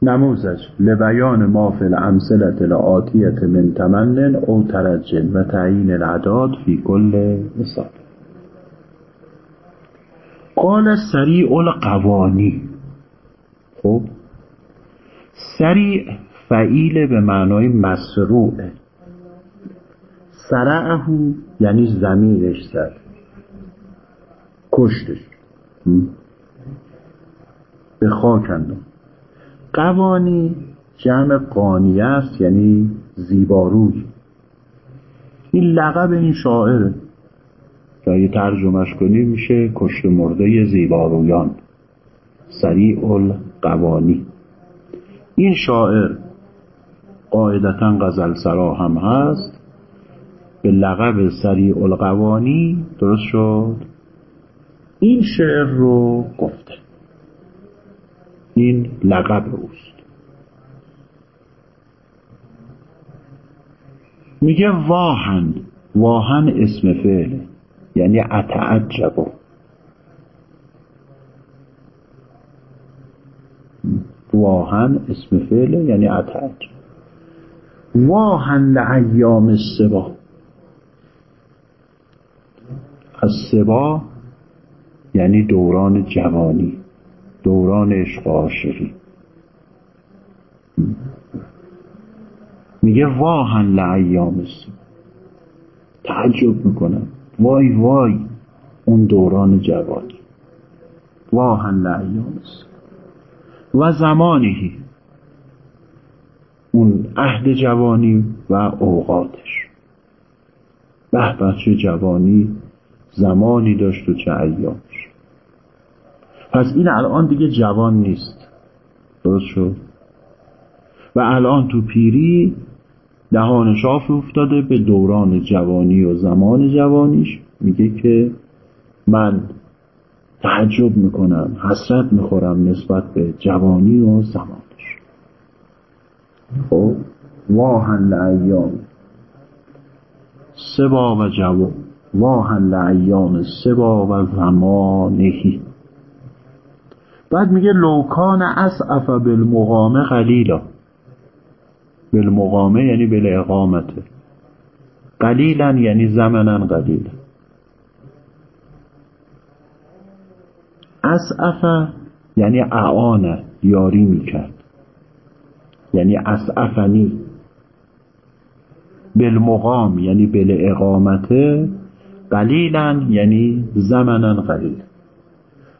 نموزج لبیان ما فی الامثله الاتیه من تمنن او ترجن و تعیین العداد فی کل مثال قال سریع القوانی. خب؟ سریع فعیل به معنای مسروع. سرعه یعنی زمینش زد. کشتش. به خاک انداخت. قوانی جمع قانیه است یعنی زیباروی این لقب این شاعره که اگه ترجمهش کنی میشه کشت مرده زیبارویان سریع القوانی این شاعر قاعدتا غزل سرا هم هست. به لقب سریع القوانی درست شد؟ این شعر رو گفته این لقب اوست. میگه واهن واهن اسم فعله یعنی اتعجبو واهن اسم فعله یعنی اتعجب. واهن لعیام السبا از سبا یعنی دوران جوانی دوران عشق عاشقی. میگه واهن لعیام السبا تعجب می‌کنم. وای وای اون دوران جوانی. واهن لعیام السبا و زمانهی اون عهد جوانی و اوقاتش. به بچه جوانی زمانی داشت و چه ایامش. پس این الان دیگه جوان نیست. درست شد؟ و الان تو پیری دهانش آف افتاده به دوران جوانی و زمان جوانیش. میگه که من تعجب می‌کنم حسرت می‌خورم نسبت به جوانی و زمانش. خب واهن لعیام سبا و جوان. واهن لعیام سبا و زمانهی. بعد میگه لوکان اسعف بالمقامه قلیلا. بالمقامه یعنی بالاقامته قلیلا یعنی زمنا قلیلا اسعف یعنی اعانه یاری می‌کرد. یعنی اسعفنی. بالمقام یعنی بل اقامته. قلیلا یعنی زمنا قلیل.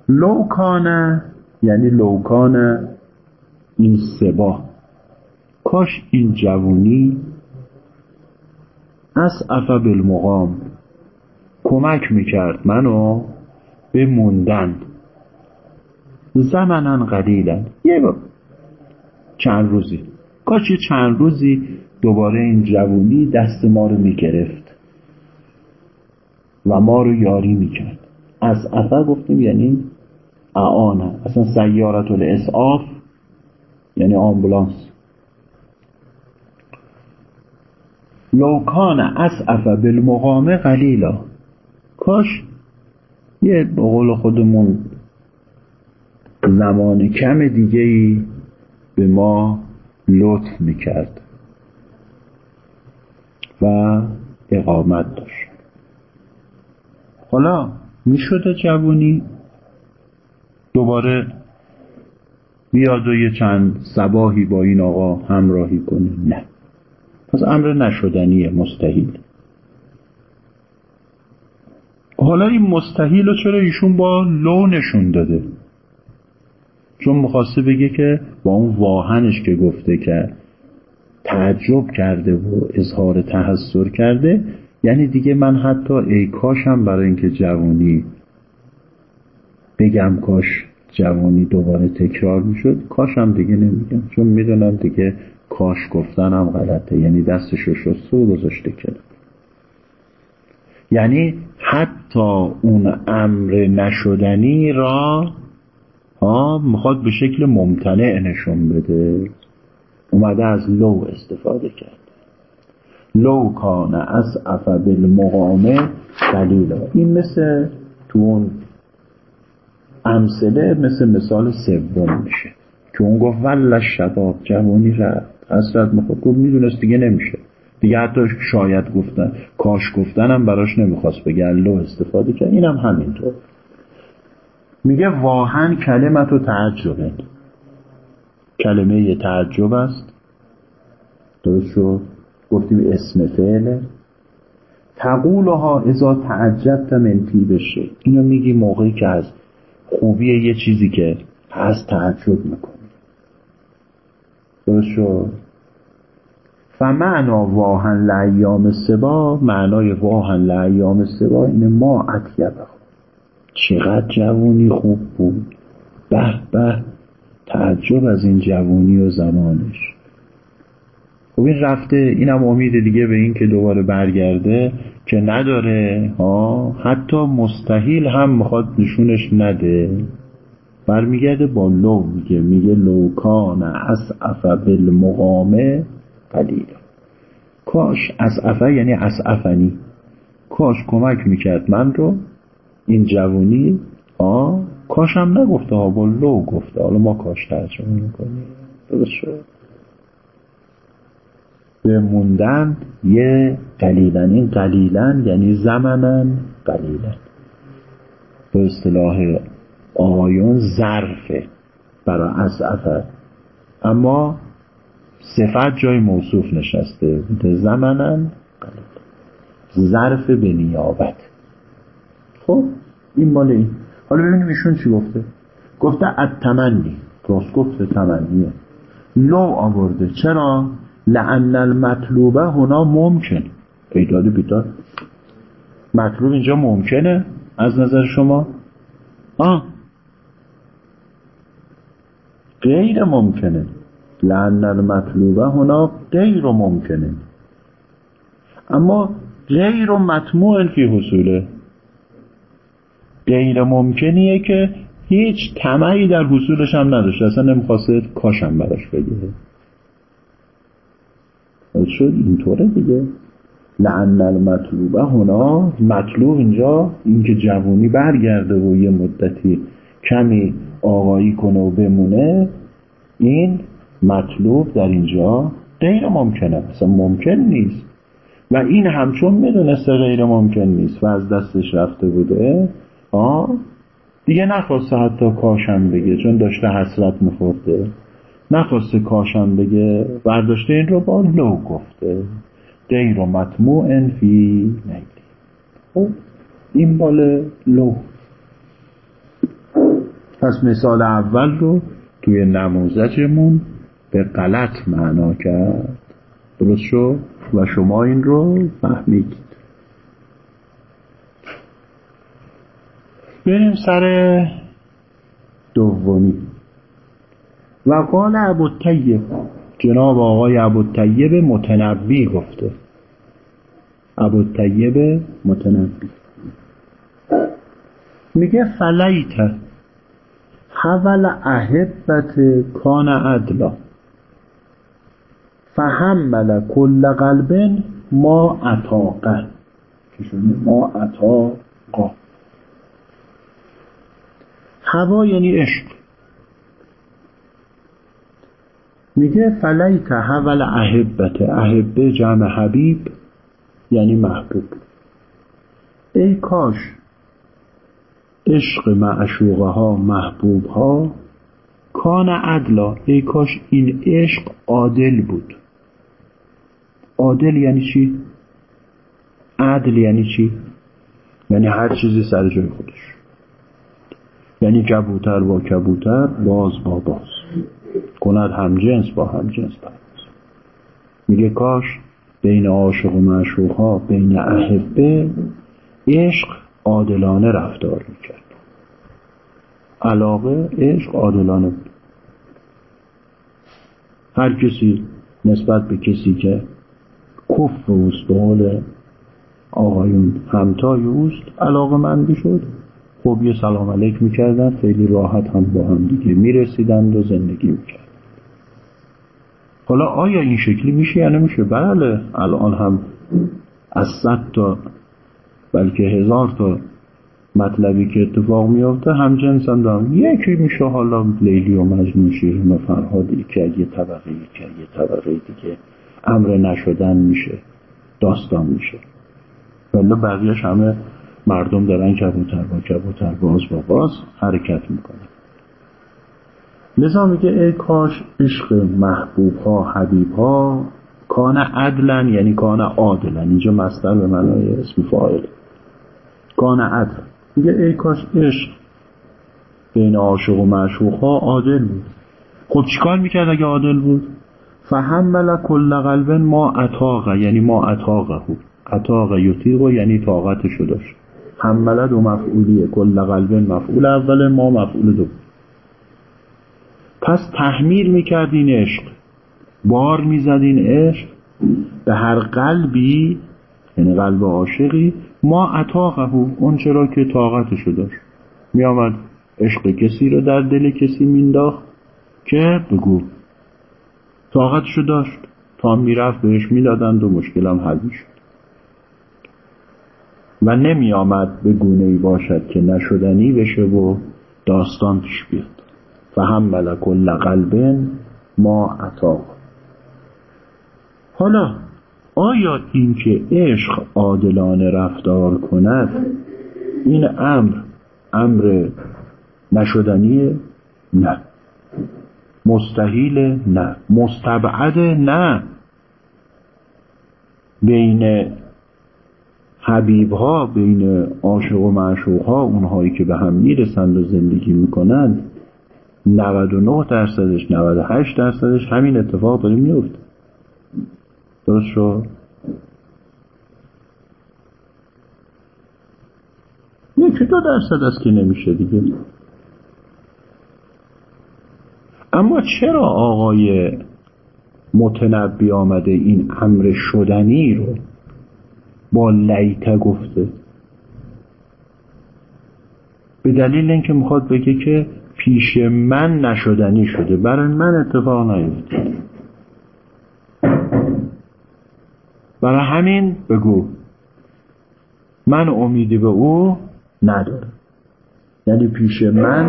لوکانه یعنی لوکانه این سبا. کاش این جوونی اسعف بالمقام کمک می‌کرد منو به موندن. زمنا قلیلا. یه چند روزی. کاش یه چند روزی دوباره این جوونی دست ما رو می‌گرفت و ما رو یاری می‌کرد. از افا گفتیم یعنی اعانه اصلا سیارت الاسعاف یعنی آمبولانس. لوکان اسعف بالمقامه قلیلا. کاش یه به قول خودمون زمان کم دیگه ای به ما لطف می‌کرد و اقامت داشت. حالا می‌شده جوونی؟ دوباره بیاد و یه چند سباهی با این آقا همراهی کنه. نه. پس امر نشدنیه مستحیل. حالا این مستحیل رو چرا ایشون با لو نشون داده؟ چون می‌خواسته بگه که با اون واهنش که گفته که تعجب کرده و اظهار تحسر کرده یعنی دیگه من حتی ای کاشم برای اینکه جوانی بگم کاش جوانی دوباره تکرار می‌شد کاشم دیگه نمیگم. چون می‌دونم دیگه کاش گفتنم غلطه یعنی دستش رو شسته و گذاشته کرد یعنی حتی اون امر نشدنی را ها می‌خواد به شکل ممتنع نشون بده. اومده از لو استفاده کرد. لو کان از افا بالمقامه دلیلا این مثل تو اون امثله مثل مثال سوم میشه. که اون گفت ول شباب جوانی رفت. حسرت می‌خواد گفت می‌دونست دیگه نمیشه. دیگه حتی شاید گفتن کاش گفتنم براش نمی‌خواست بگه. لو استفاده کرد. اینم همینطور. میگه واهن کلمت و تعجبه. کلمه تعجب است. درست شد؟ گفتیم اسم فعله. تقولها ازا تعجبت من بشه. اینو میگی موقعی که از خوبی یه چیزی که هست تعجب می‌کنی درست شد؟ فمعنا واهن لعیام سبا معنای واهن لعیام سبا اینه ما اطیبه چقدر جوانی خوب بود. به به تعجب از این جوانی و زمانش. خب این رفته اینم امید دیگه به این که دوباره برگرده. که نداره ها؟ حتی مستحیل هم می‌خواد نشونش نده. برمیگرده با لو میگه میگه لوکان از بالمقامه قلیل. کاش از یعنی از کاش کمک می‌کرد من رو این جوونی آ کاش هم نگفته ها با لو گفته. حالا ما کاش ترجمه می‌کنیم. درست شد؟ به موندن یه قلیلن. این قلیلن یعنی زمنن قلیلن. به اصطلاح آقایون ظرفه برای اصعفه اما صفت جای موصوف نشسته. زمنن ظرف به نیابت. خب این مال این. حالا ببینیم ایشون چی گفته. گفته ات تمنی راست گفته تمنیه. لو آورده. چرا؟ لعن المطلوبه هنا ممکن. ایداد بیداد مطلوب اینجا ممکنه از نظر شما؟ آه. غیر ممکنه. لعن المطلوبه هنا غیر ممکنه. اما غیر مطموع فی حصوله. غیر ممکنیه که هیچ طمعی در حصولش هم نداشته. اصلا نمی‌خواسته کاشم براش بگیره. شد اینطوره دیگه. لعن المطلوبه هنا مطلوب اینجا اینکه جوونی برگرده و یه مدتی کمی آقایی کنه و بمونه این مطلوب در اینجا غیر ممکنه. اصلا ممکن نیست. و این همچون می‌دونسته غیر ممکن نیست. و از دستش رفته بوده. آه دیگه نخواسته حتی کاشم بگه چون داشته حسرت میخورده. نخواسته کاشم بگه برداشته این رو با لو گفته. غیر مطموع فی نیلی. خب این بال لو. پس مثال اول رو توی نموزجمون به غلط معنا کرد. درست شد و شما این رو فهمیدید بریم سر دومی. و قال ابو طیب جناب آقای ابو طیب متنبی گفته. ابو طیب متنبی. میگه فلیت حول احبت کان عدلا. فحمل کل قلب ما اتاقه که ما اتاقا هوا یعنی عشق. میگه فلیت حول احبت احبه جمع حبیب یعنی محبوب. ای کاش عشق معشوقه ها محبوب ها کان عدلا. ای کاش این عشق عادل بود. عادل یعنی چی؟ عدل یعنی چی؟ یعنی هر چیزی سر جای خودش. یعنی کبوتر با کبوتر باز با باز. کند هم جنس با هم جنس میگه کاش بین عاشق و معشوق ها بین احبه عشق عادلانه رفتار می‌کرد. علاقه عشق عادلانه بود. هر کسی نسبت به کسی که کف اوست به آقایون همتای اوست علاقه من شد خب یه سلام علیک می‌کردن. خیلی راحت هم با هم دیگه می‌رسیدند و زندگی می‌کرد حالا آیا این شکلی میشه یا نمیشه؟ بله الان هم از صد تا بلکه هزار تا مطلبی که اتفاق میافته هم جنس هم دارم. یکی میشه حالا لیلی و مجنون شیرین و فرهادی که یه طبقه که یه طبقه دیگه. امر نشدن میشه داستان میشه. ولی بقیهش همه مردم دارن کبوتر با کبوتر باز با باز حرکت می‌کنن. لذا میگه ای کاش عشق محبوب ها حبیب ها کان عدلن یعنی کان عادلن اینجا مستر به معنای اسم فاعل. کان عدل. میگه ای کاش عشق بین عاشق و معشوق ها عادل بود. خب چیکار می‌کرد اگه عادل بود؟ فحمل کل قلب ما اتاقه یعنی ما اتاقه اتاق یطیق یعنی طاقتشو داشت. حمله دو مفعولیه. کل قلب مفعول اول ما مفعول دو. پس تحمیل می‌کرد این عشق. بار می‌زد این عشق. به هر قلبی یعنی قلب عاشقی ما اتاقه. اون چرا که طاقتشو داشت. میآمد عشق کسی رو در دل کسی مینداخت که بگو. طاقتشو داشت. تا می‌رفت بهش می‌دادند و مشکلم حل می‌شد. و نمی آمد به گونه ای باشد که نشدنی بشه و داستان پیش بیاد. و هم ملک قلبن ما عطا حالا آیا اینکه عشق عادلانه رفتار کند این امر امر نشدنیه؟ نه. مستحیل نه. مستبعد نه. بین حبیب ها بین عاشق و معشوق ها اونهایی که به هم می‌رسند و زندگی می‌کنند 99 درصدش 98 درصدش همین اتفاق داره میفته درست شد؟ یکی دو درصد است که نمیشه دیگه؟ اما چرا آقای متنبی آمده این امر شدنی رو با لیته گفته. به دلیل اینکه می‌خواد بگه که پیش من نشدنی شده برای من اتفاق نیفته برای همین بگو من امیدی به او ندارم. یعنی پیش من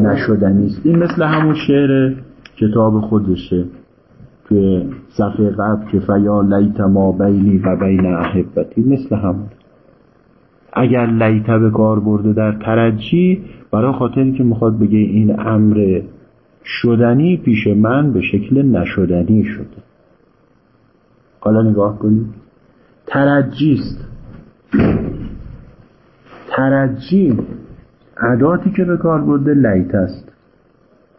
نشدنی است. این مثل همون شعر کتاب خودشه. توی صفحه قبل که فیا لیت ما بینی و بین احبتی مثل همون اگر لیت به کار برده در ترجی برای خاطری که می‌خواد بگه این امر شدنی پیش من به شکل نشدنی شده. حالا نگاه کنید ترجیست ترجی عداتی که به کار برده لیت است.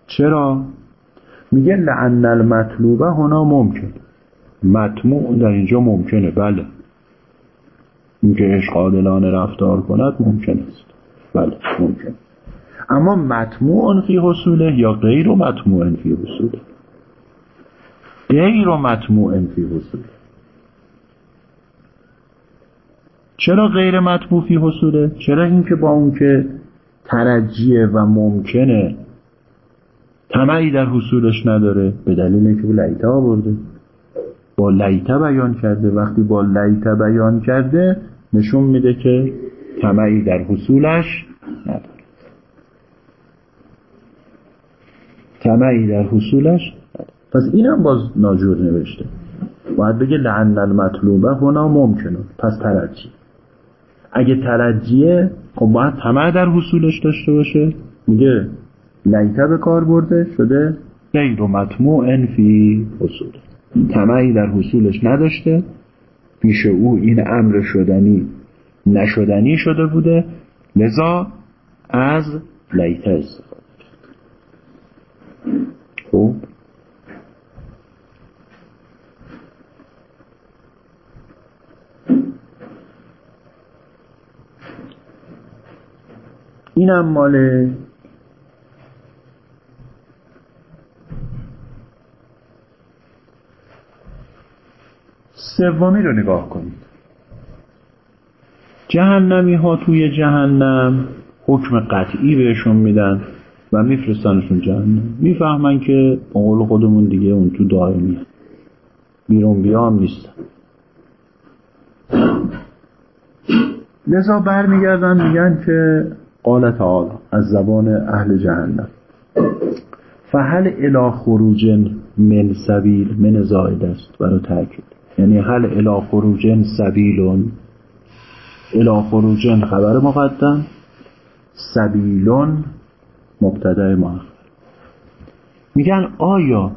چرا؟ میگه لعن المطلوبه هنا ممکن. مطموع در اینجا ممکنه بله. اینکه عشق عادلانه رفتار کند ممکن است. بله ممکن. اما مطموع فی حصوله یا غیر مطموع فی حصوله؟ غیر مطموع فی حصوله. چرا غیر مطموع فی حصوله؟ چرا اینکه با اون که ترجیه و ممکنه طمعی در حصولش نداره. به دلیل که لیته آورده. با لیته بیان کرده. وقتی با لیته بیان کرده نشون میده که طمعی در حصولش نداره. طمعی در حصولش پس اینم باز ناجور نوشته. باید بگه لعن المطلوبه هنا ممکنه. پس ترجی اگه ترجیه خب باید طمع در حصولش داشته باشه. میگه لیته به کار برده شده؟ غیر و مطموع فی حصول. طمعی در حصولش نداشته. پیش او این امر شدنی نشدنی شده بوده. لذا از لیته استفاده خوب اینم مال سومی رو نگاه کنید. جهنمی ها توی جهنم حکم قطعی بهشون میدن و میفرستنشون جهنم. می‌فهمن که قول خودمون دیگه اون تو دائمی. بیرون بیا هم نیستن لذا برمیگردن میگن که قال تعالی از زبان اهل جهنم. فهل الی خروج من سبیل من زاید است. برای تاکید یعنی هل الی خروج سبیلون. الی خروج خبر مقدم. سبیلون مبتدا مؤخر. میگن آیا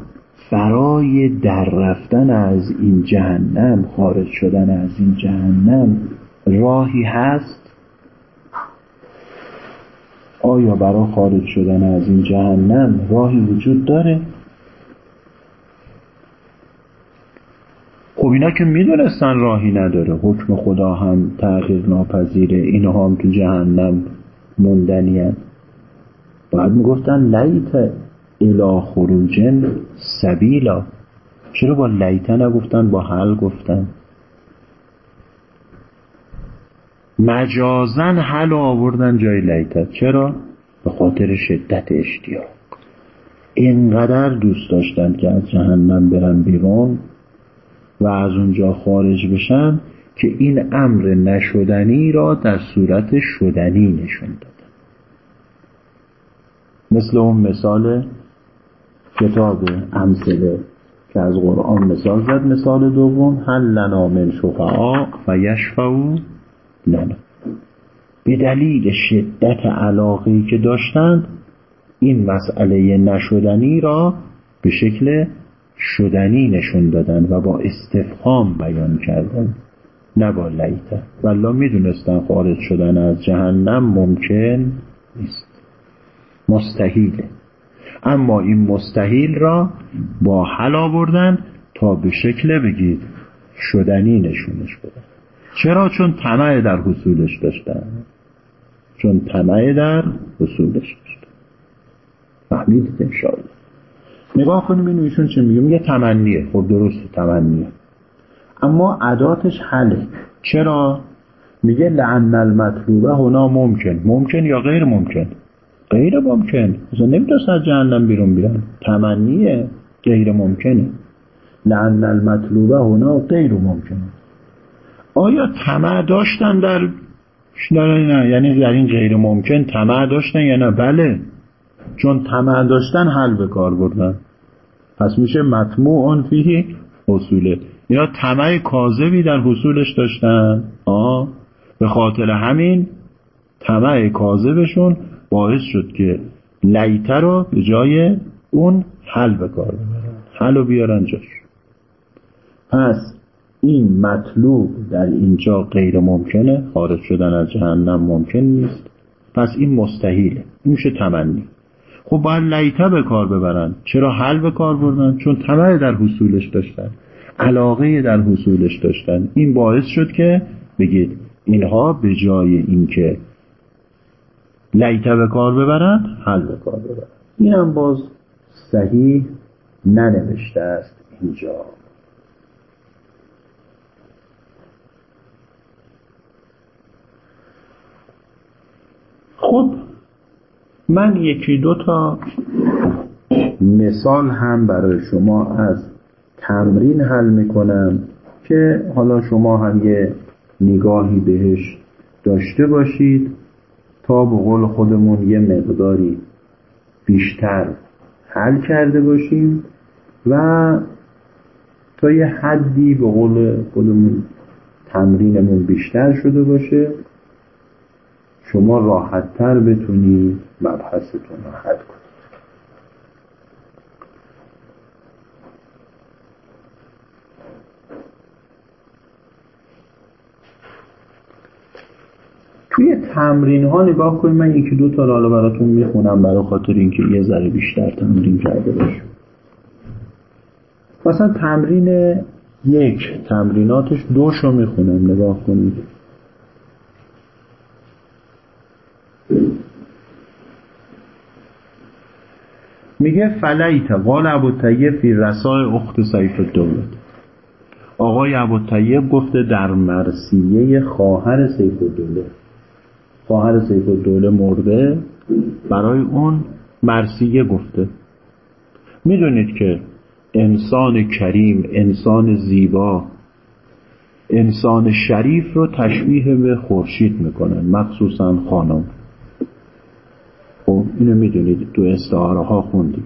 برای در رفتن از این جهنم خارج شدن از این جهنم راهی هست؟ آیا برای خارج شدن از این جهنم راهی وجود داره؟ خب اینا که می‌دونستن راهی نداره. حکم خدا هم تغییر ناپذیره. اینها هم تو جهنم موندنی باید می‌گفتن لیت الا خروجن سبیلا. چرا با لیته نگفتن؟ با حل گفتن. مجازن حل آوردن جای لیته چرا؟ به خاطر شدت اشتیاق. اینقدر دوست داشتن که از جهنم برن بیرون و از اونجا خارج بشن که این امر نشدنی را در صورت شدنی نشون دادن. مثل اون مثال کتاب امثله که از قرآن مثال زد مثال دوم هل لنا من شفعا و یشفعو لنا. به دلیل شدت علاقی که داشتند این مسئله نشدنی را به شکل شدنی نشون دادن و با استفهام بیان کردن. نه با لیته والله می‌دونستن خارج شدن از جهنم ممکن نیست. مستحیله اما این مستحیل را با حل آوردن تا به شکل بگید شدنی نشونش بدن چرا؟ چون طمع در حصولش داشتن. چون طمع در حصولش داشتن. فهمیدید انشاءالله. نگاه کنیم اینو ایشون چه میگه؟ میگه تمنیه. خب درست تمنیه. اما عداتش حله. چرا؟ میگه لعن المطلوبه هنا ممکن. ممکن یا غیر ممکن؟ غیر ممکن. مثلا نمی‌تونست از جهنم بیرون بیرن تمنیه. غیر ممکنه. لعن المطلوبه هنا غیر ممکنه آیا طمع داشتن در نه نه. یعنی در این غیر ممکن طمع داشتن یا نه؟ بله. چون طمع داشتن حل به کار بردن. پس میشه مطموع آن فیه حصوله. یا طمع کاذبی در حصولش داشتن. آه به خاطر همین طمع کاذبشون باعث شد که لیته رو به جای اون حل به کار ببرن. حل رو بیارن جاش. پس این مطلوب در اینجا غیر ممکنه. خارج شدن از جهنم ممکن نیست. پس این مستحیله. میشه تمنی. خب باید لیته به کار ببرن. چرا حل به کار بردن؟ چون طمع در حصولش داشتن. علاقه در حصولش داشتن. این باعث شد که بگید اینها به جای اینکه لیته به کار ببرن حل به کار ببرن. این هم باز صحیح ننوشته است اینجا. خب من یکی دو تا مثال هم برای شما از تمرین حل می‌کنم که حالا شما هم یه نگاهی بهش داشته باشید تا به قول خودمون یه مقداری بیشتر حل کرده باشیم و تا یه حدی به قول خودمون تمرینمون بیشتر شده باشه شما راحتتر بتونید مبحثتون رو حل کنید. توی تمرین ها نگاه کنید من یکی دو تا حالا براتون می‌خونم برای خاطر اینکه یه ذره بیشتر تمرین کرده باشیم. مثلا تمرین یک تمریناتش دوشو می‌خونم نگاه کنید. میگه فلیت قال ابو طیب فی رسای اخت سیف الدولت. آقای ابو طیب گفته در مرسیه خواهر سیف الدوله خواهر سیف الدوله مرده. برای اون مرسیه گفته. می‌دونید که انسان کریم انسان زیبا انسان شریف رو تشبیه به خورشید می‌کنن مخصوصا خانم. اینو می‌دونید تو استعاره ها خوندیم.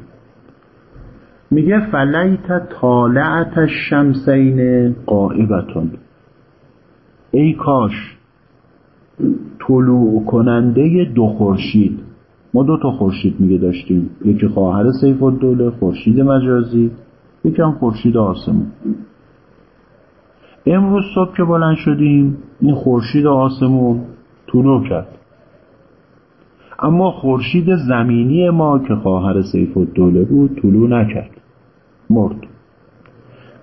میگه فلیت طالعت الشمسین قائبتون ای کاش طلوع کننده دو خورشید. ما دو تا خورشید میگه داشتیم. یکی خواهر سیف الدوله خورشید مجازی یکی هم خورشید آسمون. امروز صبح که بلند شدیم این خورشید آسمون طلوع کرد. اما خورشید زمینی ما که خواهر سیف الدوله بود طلوع نکرد. مرد.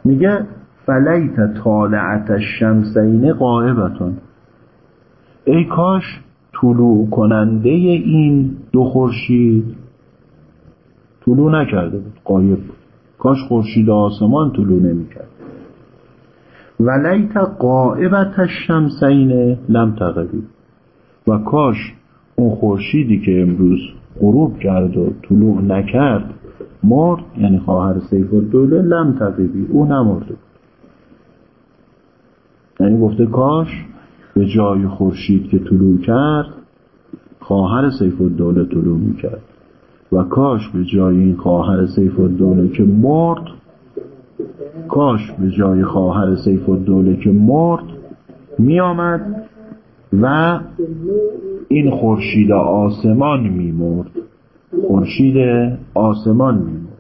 میگه فلیت طالعت الشمسین قائبتون. ای کاش طلوع کننده این دو خورشید طلوع نکرده بود قایب بود. کاش خورشید آسمان طلوع نمی‌کرد. ولیت قائبت الشمسین لم تغبی و کاش اون خورشیدی که امروز غروب کرد و طلوع نکرد مرد یعنی خواهر سیف الدوله لم تغب او نمرده بود. یعنی گفته کاش به جای خورشید که طلوع کرد خواهر سیف الدوله طلوع می‌کرد. و کاش به جای این خواهر سیف الدوله که مرد کاش به جای خواهر سیف الدوله که مرد می آمد و این خورشید آسمان می مرد خورشید آسمان می مرد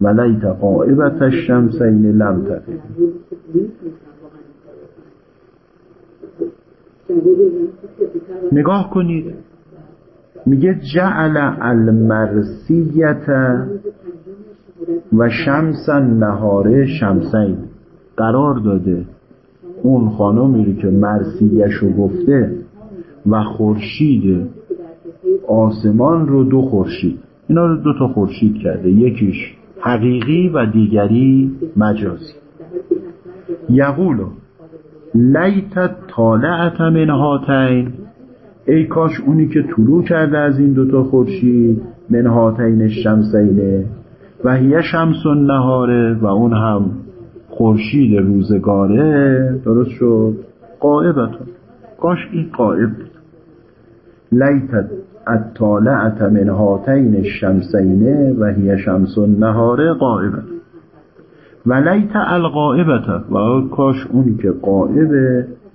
و لیت قائبت الشمسین لم نگاه کنید. میگه جعل المرسیت و شمس نهاره شمسین. قرار داده. اون خانمی رو که مرسیش گفته و خورشید آسمان رو دو خورشید. اینا رو دو تا خورشید کرده. یکیش حقیقی و دیگری مجازی. یقولو لیت طالعت من هاتین. ای کاش اونی که طلوع کرده از این دوتا خورشید من هاتین الشمسینه و هیه شمس نهاره و اون هم خورشید روزگاره. درست شد؟ قائبتون کاش این قائب بود لیت الطالعت من هاتین الشمسینه و هی شمس نهاره قائبت و لیت القائبت و کاش اونی که قائب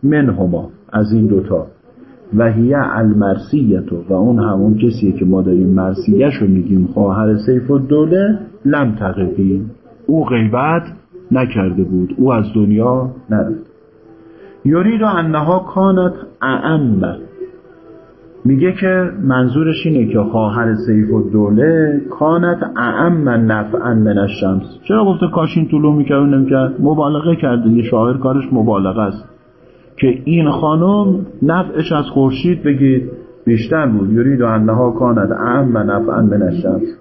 منهما از این دوتا. و هی المرسیت و اون همون کسیه که ما داریم مرسیش رو میگیم خواهر سیف الدوله لم تقفی. او غیبت نکرده بود او از دنیا نرفت. یورید انها کانت اعم. میگه که منظورش اینه که خواهر سیف و دوله کانت اعم نفعا من الشمس. چرا گفته کاشین طلوع می‌کرد؟ نمی‌کرد. مبالغه کرده. یه شاعر کارش مبالغه است. که این خانم نفعش از خورشید بگید بیشتر بود. یورید و انها کانت اعم نفعا من الشمس.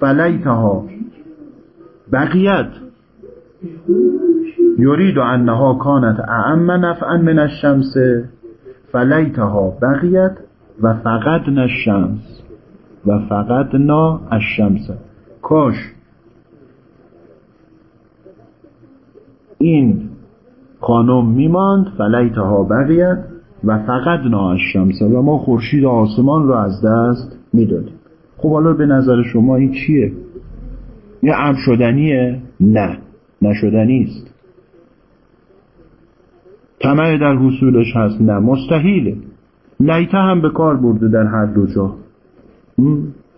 فلیتها بقیت یورید انها کانت اعم نفعا من الشمس. فلیتها بقیت و فقط الشمس و فقط نا الشمس. کاش. این خانم میماند فلیتها بقیت و فقط نا الشمس. و ما خورشید آسمان رو از دست می‌دادیم. خب حالا به نظر شما این چیه؟ یه ام شدنیه؟ نه. نشدنی است. طمع در حصولش هست. نه. مستحیله. لیته هم به کار برده در هر دو جا.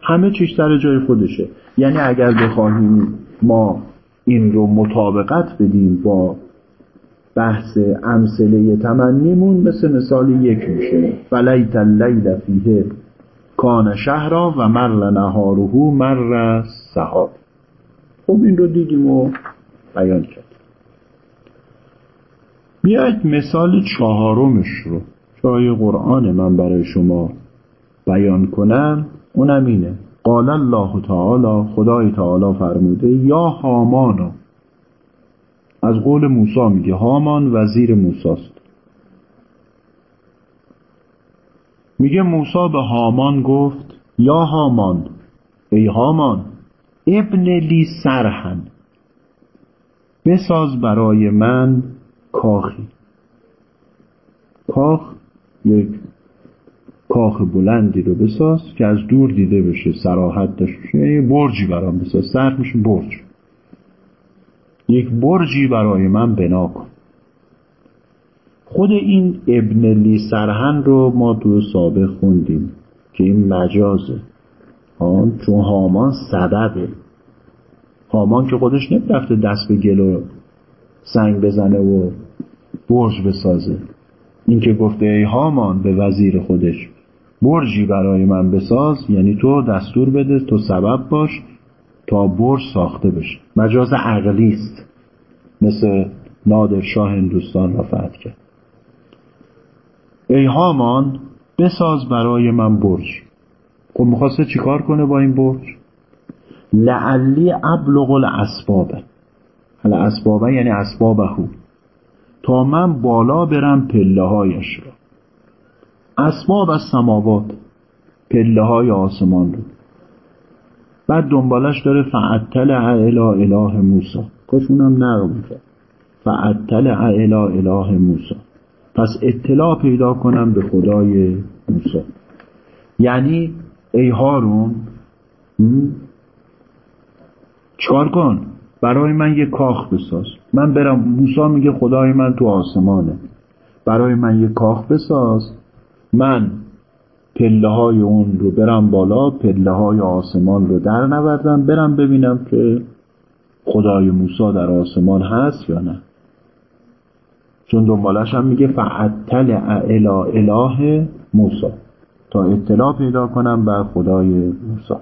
همه چیز سر جای خودشه. یعنی اگر بخواهیم ما این رو مطابقت بدیم با بحث امثله تمنیمون مثل مثال یک میشه. فلیت اللیل فیه کان شهرا و مر نهاره مر سحاب. خب این رو دیدیم و بیان کرد. بیاید مثال چهارمش رو. چای قرآن من برای شما بیان کنم اونم اینه. قال الله تعالی خدای تعالی فرموده یا هامانو از قول موسی میگه هامان وزیر موساست. میگه موسی به هامان گفت یا هامان ای هامان ابن لی سرهن بساز برای من کاخی. کاخ یک کاخ بلندی رو بساز که از دور دیده بشه سراحت داشته یعنی برجی برام بساز. سر میشه برج. یک برجی برای من بنا کن. خود این ابن لی سرهن رو ما تو سابق خوندیم که این مجازه. آن چون هامان سببه. هامان که خودش نمی‌رفته دست به گل و سنگ بزنه و برج بسازه. این که گفته ای هامان به وزیر خودش برجی برای من بساز یعنی تو دستور بده تو سبب باش تا برج ساخته بشه. مجاز عقلی است. مثل نادرشاه هندوستان را فتح کرد. ای هامان بساز برای من برج. خب می‌خواسته چیکار کنه با این برج؟ لعلی ابلغ الاسبابه حالا اسبابه یعنی اسبابه تا من بالا برم پله هایش را. اسباب از سماوات پله های آسمان رو. بعد دنبالش داره فعتل اله اله موسی کاش اونم نقل کرد فعتل اله اله موسی پس اطلاع پیدا کنم به خدای موسی. یعنی ای هارون چکار کن؟ برای من یه کاخ بساز. من برم موسی میگه خدای من تو آسمانه. برای من یه کاخ بساز. من پله های اون رو برم بالا پله های آسمان رو در نوردم برم ببینم که خدای موسی در آسمان هست یا نه. چون دنبالش هم میگه فعتل اله اله موسی. تا اطلاع پیدا کنم بر خدای موسی.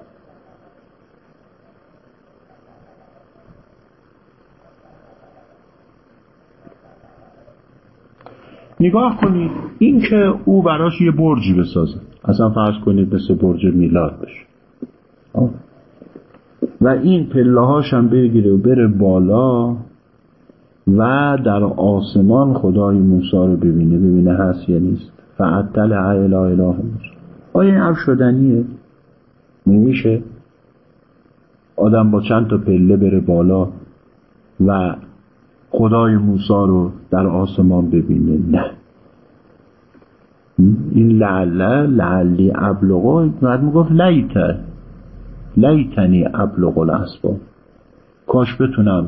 نگاه کنید این که او براش یه برجی بسازه. اصلا فرض کنید مثل برج میلاد بشه و این پله هم بگیره و بره بالا و در آسمان خدای موسی رو ببینه. ببینه هست یا نیست. فعتل اله اله موسی آیا این عرب شدنیه. نمیشه. آدم با چند تا پله بره بالا و خدای موسی رو در آسمان ببینه. نه. این لعله لعلی ابلغو بعد می‌گفت لیته لیتنی ابلغ الاسباب. کاش بتونم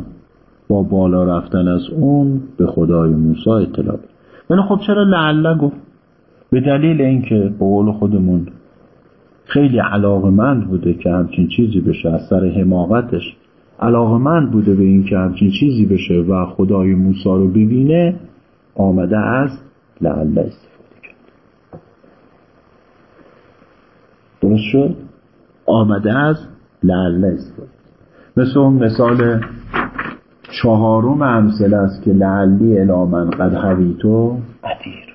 با بالا رفتن از اون به خدای موسی اطلاع بدم. ولی خب چرا لعله گفت؟ به دلیل اینکه به قول خودمون خیلی علاقمند بوده که همچین چیزی بشه از سر حماقتش علاقمند بوده به اینکه همچین چیزی بشه و خدای موسی رو ببینه آمده از لعله استفاده کرد. درست شد؟ آمده از لعله استفاده مثل اون مثال چهارم امثله است که لعلی الامن قد هویتو عدیر.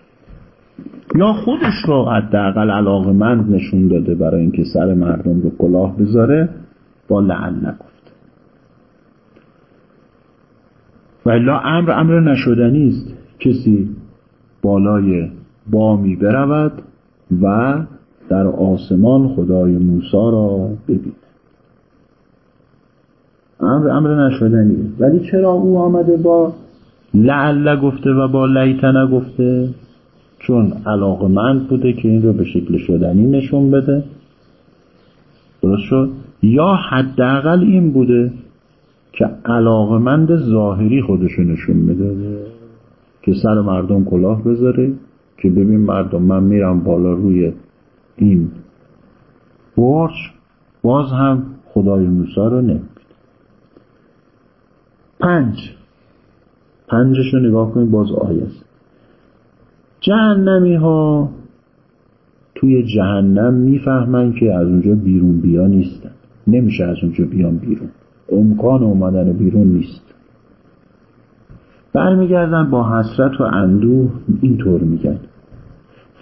یا خودش رو حداقل علاقمند نشون داده برای اینکه سر مردم رو کلاه بذاره با لعل گفت و الا امر امر نشدنی است کسی بالای بامی برود و در آسمان خدای موسی را ببیند. امر امر نشدنیه ولی چرا او آمده با لعل گفته و با لیتنه گفته؟ چون علاقمند بوده که این رو به شکل شدنی نشون بده. درست شد؟ یا حداقل این بوده که علاقمند ظاهری خودشو نشون بده که سر مردم کلاه بذاره که ببین مردم من میرم بالا روی این برج باز هم خدای موسی رو نمید پنج. پنجش رو نگاه کنید باز آیه است. جهنمی ها توی جهنم می‌فهمن که از اونجا بیرون بیا نیستن. نمیشه از اونجا بیان بیرون. امکان اومدن بیرون نیست. برمیگردن با حسرت و اندوه اینطور میگن.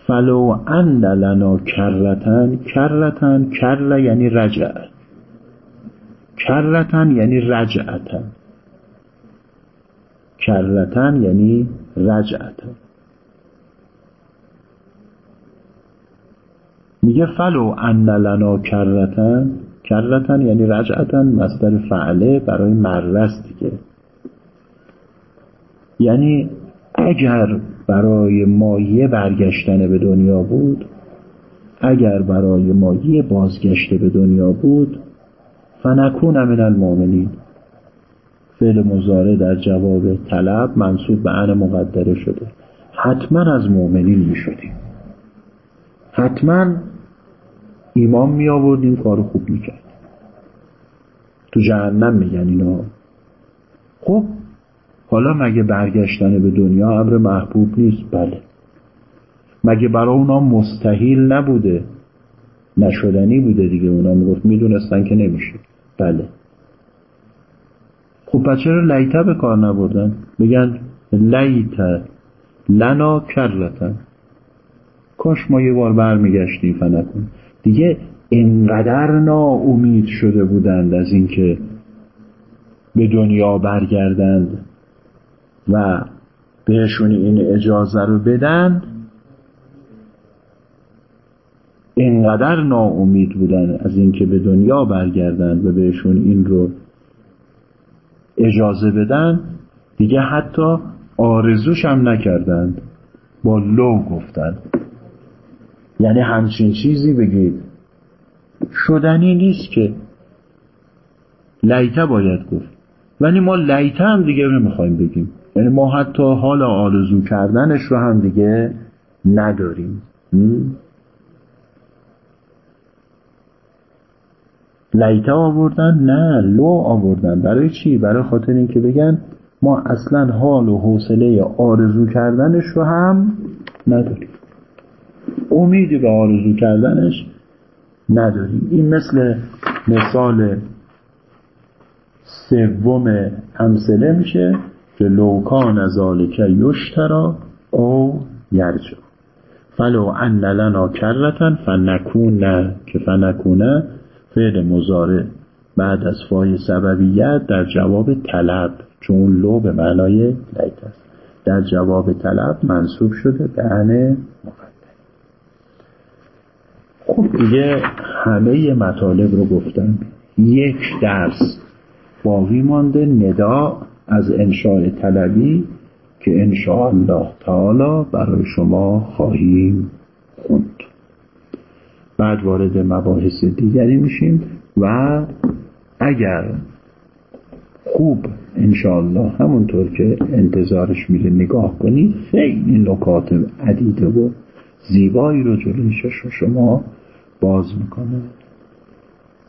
فلو ان لنا کرتن کرتن کر یعنی رجع کرتن یعنی رجعتن. کرتن یعنی رجعتن. میگه فلو ان لنا کرتن کرتن یعنی رجعتن مصدر فعله برای مرست دیگه. یعنی اگر برای ما یه برگشتن به دنیا بود اگر برای ما یه بازگشت به دنیا بود فنکون من المؤمنین. فعل مزاره در جواب طلب منصوب به ان مقدره شده. حتما از مؤمنین می شدیم حتما ایمان می آوردیم کار خوب می کرد. تو جهنم میگن اینا. خب حالا مگه برگشتن به دنیا امر محبوب نیست؟ بله. مگه برای اونا مستحیل نبوده؟ نشدنی بوده دیگه. اونا می‌گفت می‌دونستن که نمیشه. بله. خب پس چرا لیته به کار نبردن؟ بگن لیته لنا کرتن. کاش ما یه بار برمیگشتیم فنکن. دیگه انقدر ناامید شده بودند از اینکه به دنیا برگردند و بهشون این اجازه رو بدن اینقدر ناامید بودن از اینکه به دنیا برگردند و بهشون این رو اجازه بدن دیگه حتی آرزوش هم نکردند با لو گفتن یعنی همچین چیزی بگید. شدنی نیست که لیته باید گفت. ولی ما لیته هم دیگه نمی‌خوایم بگیم. یعنی ما حتی حال آرزو کردنش رو هم دیگه نداریم. لیته آوردن؟ نه لو آوردن. برای چی؟ برای خاطر اینکه بگن ما اصلا حال و حوصله آرزو کردنش رو هم نداریم. امیدی به آرزو کردنش نداریم. این مثل مثال سوم امثله میشه که لو كان ذلك يشترى أو يرجع فلو أن لنا كرة فنكون که فنكون فعل مضارع بعد از فای سببیت در جواب طلب چون لو به معنای لیت است. در جواب طلب منصوب شده به خب دیگه همه مطالب رو گفتم. یک درس باقی مانده ندا از انشاء طلبی که انشاء الله تعالی برای شما خواهیم خوند. بعد وارد مباحث دیگری میشیم و اگر خوب انشاءالله همونطور که انتظارش میره نگاه کنید خیلی نکات عدیده و زیبایی رو جلوی شما باز می‌کنه.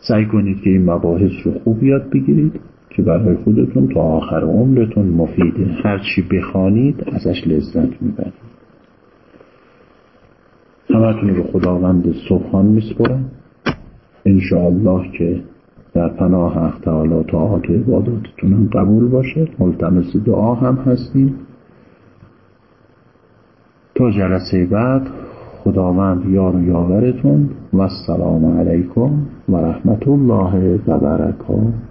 سعی کنید که این مباحث رو خوب یاد بگیرید که برای خودتون تا آخر عمرتون مفیده هرچی بخوانید ازش لذت می‌برید. همتون رو خداوند سبحان میسپرم انشاءالله که در پناه حق تعالی طاعات و عباداتتون قبول باشه. ملتمس دعا هم هستیم. تا جلسه بعد خداوند یار و یاورتون و السلام علیکم و رحمت الله و برکاته.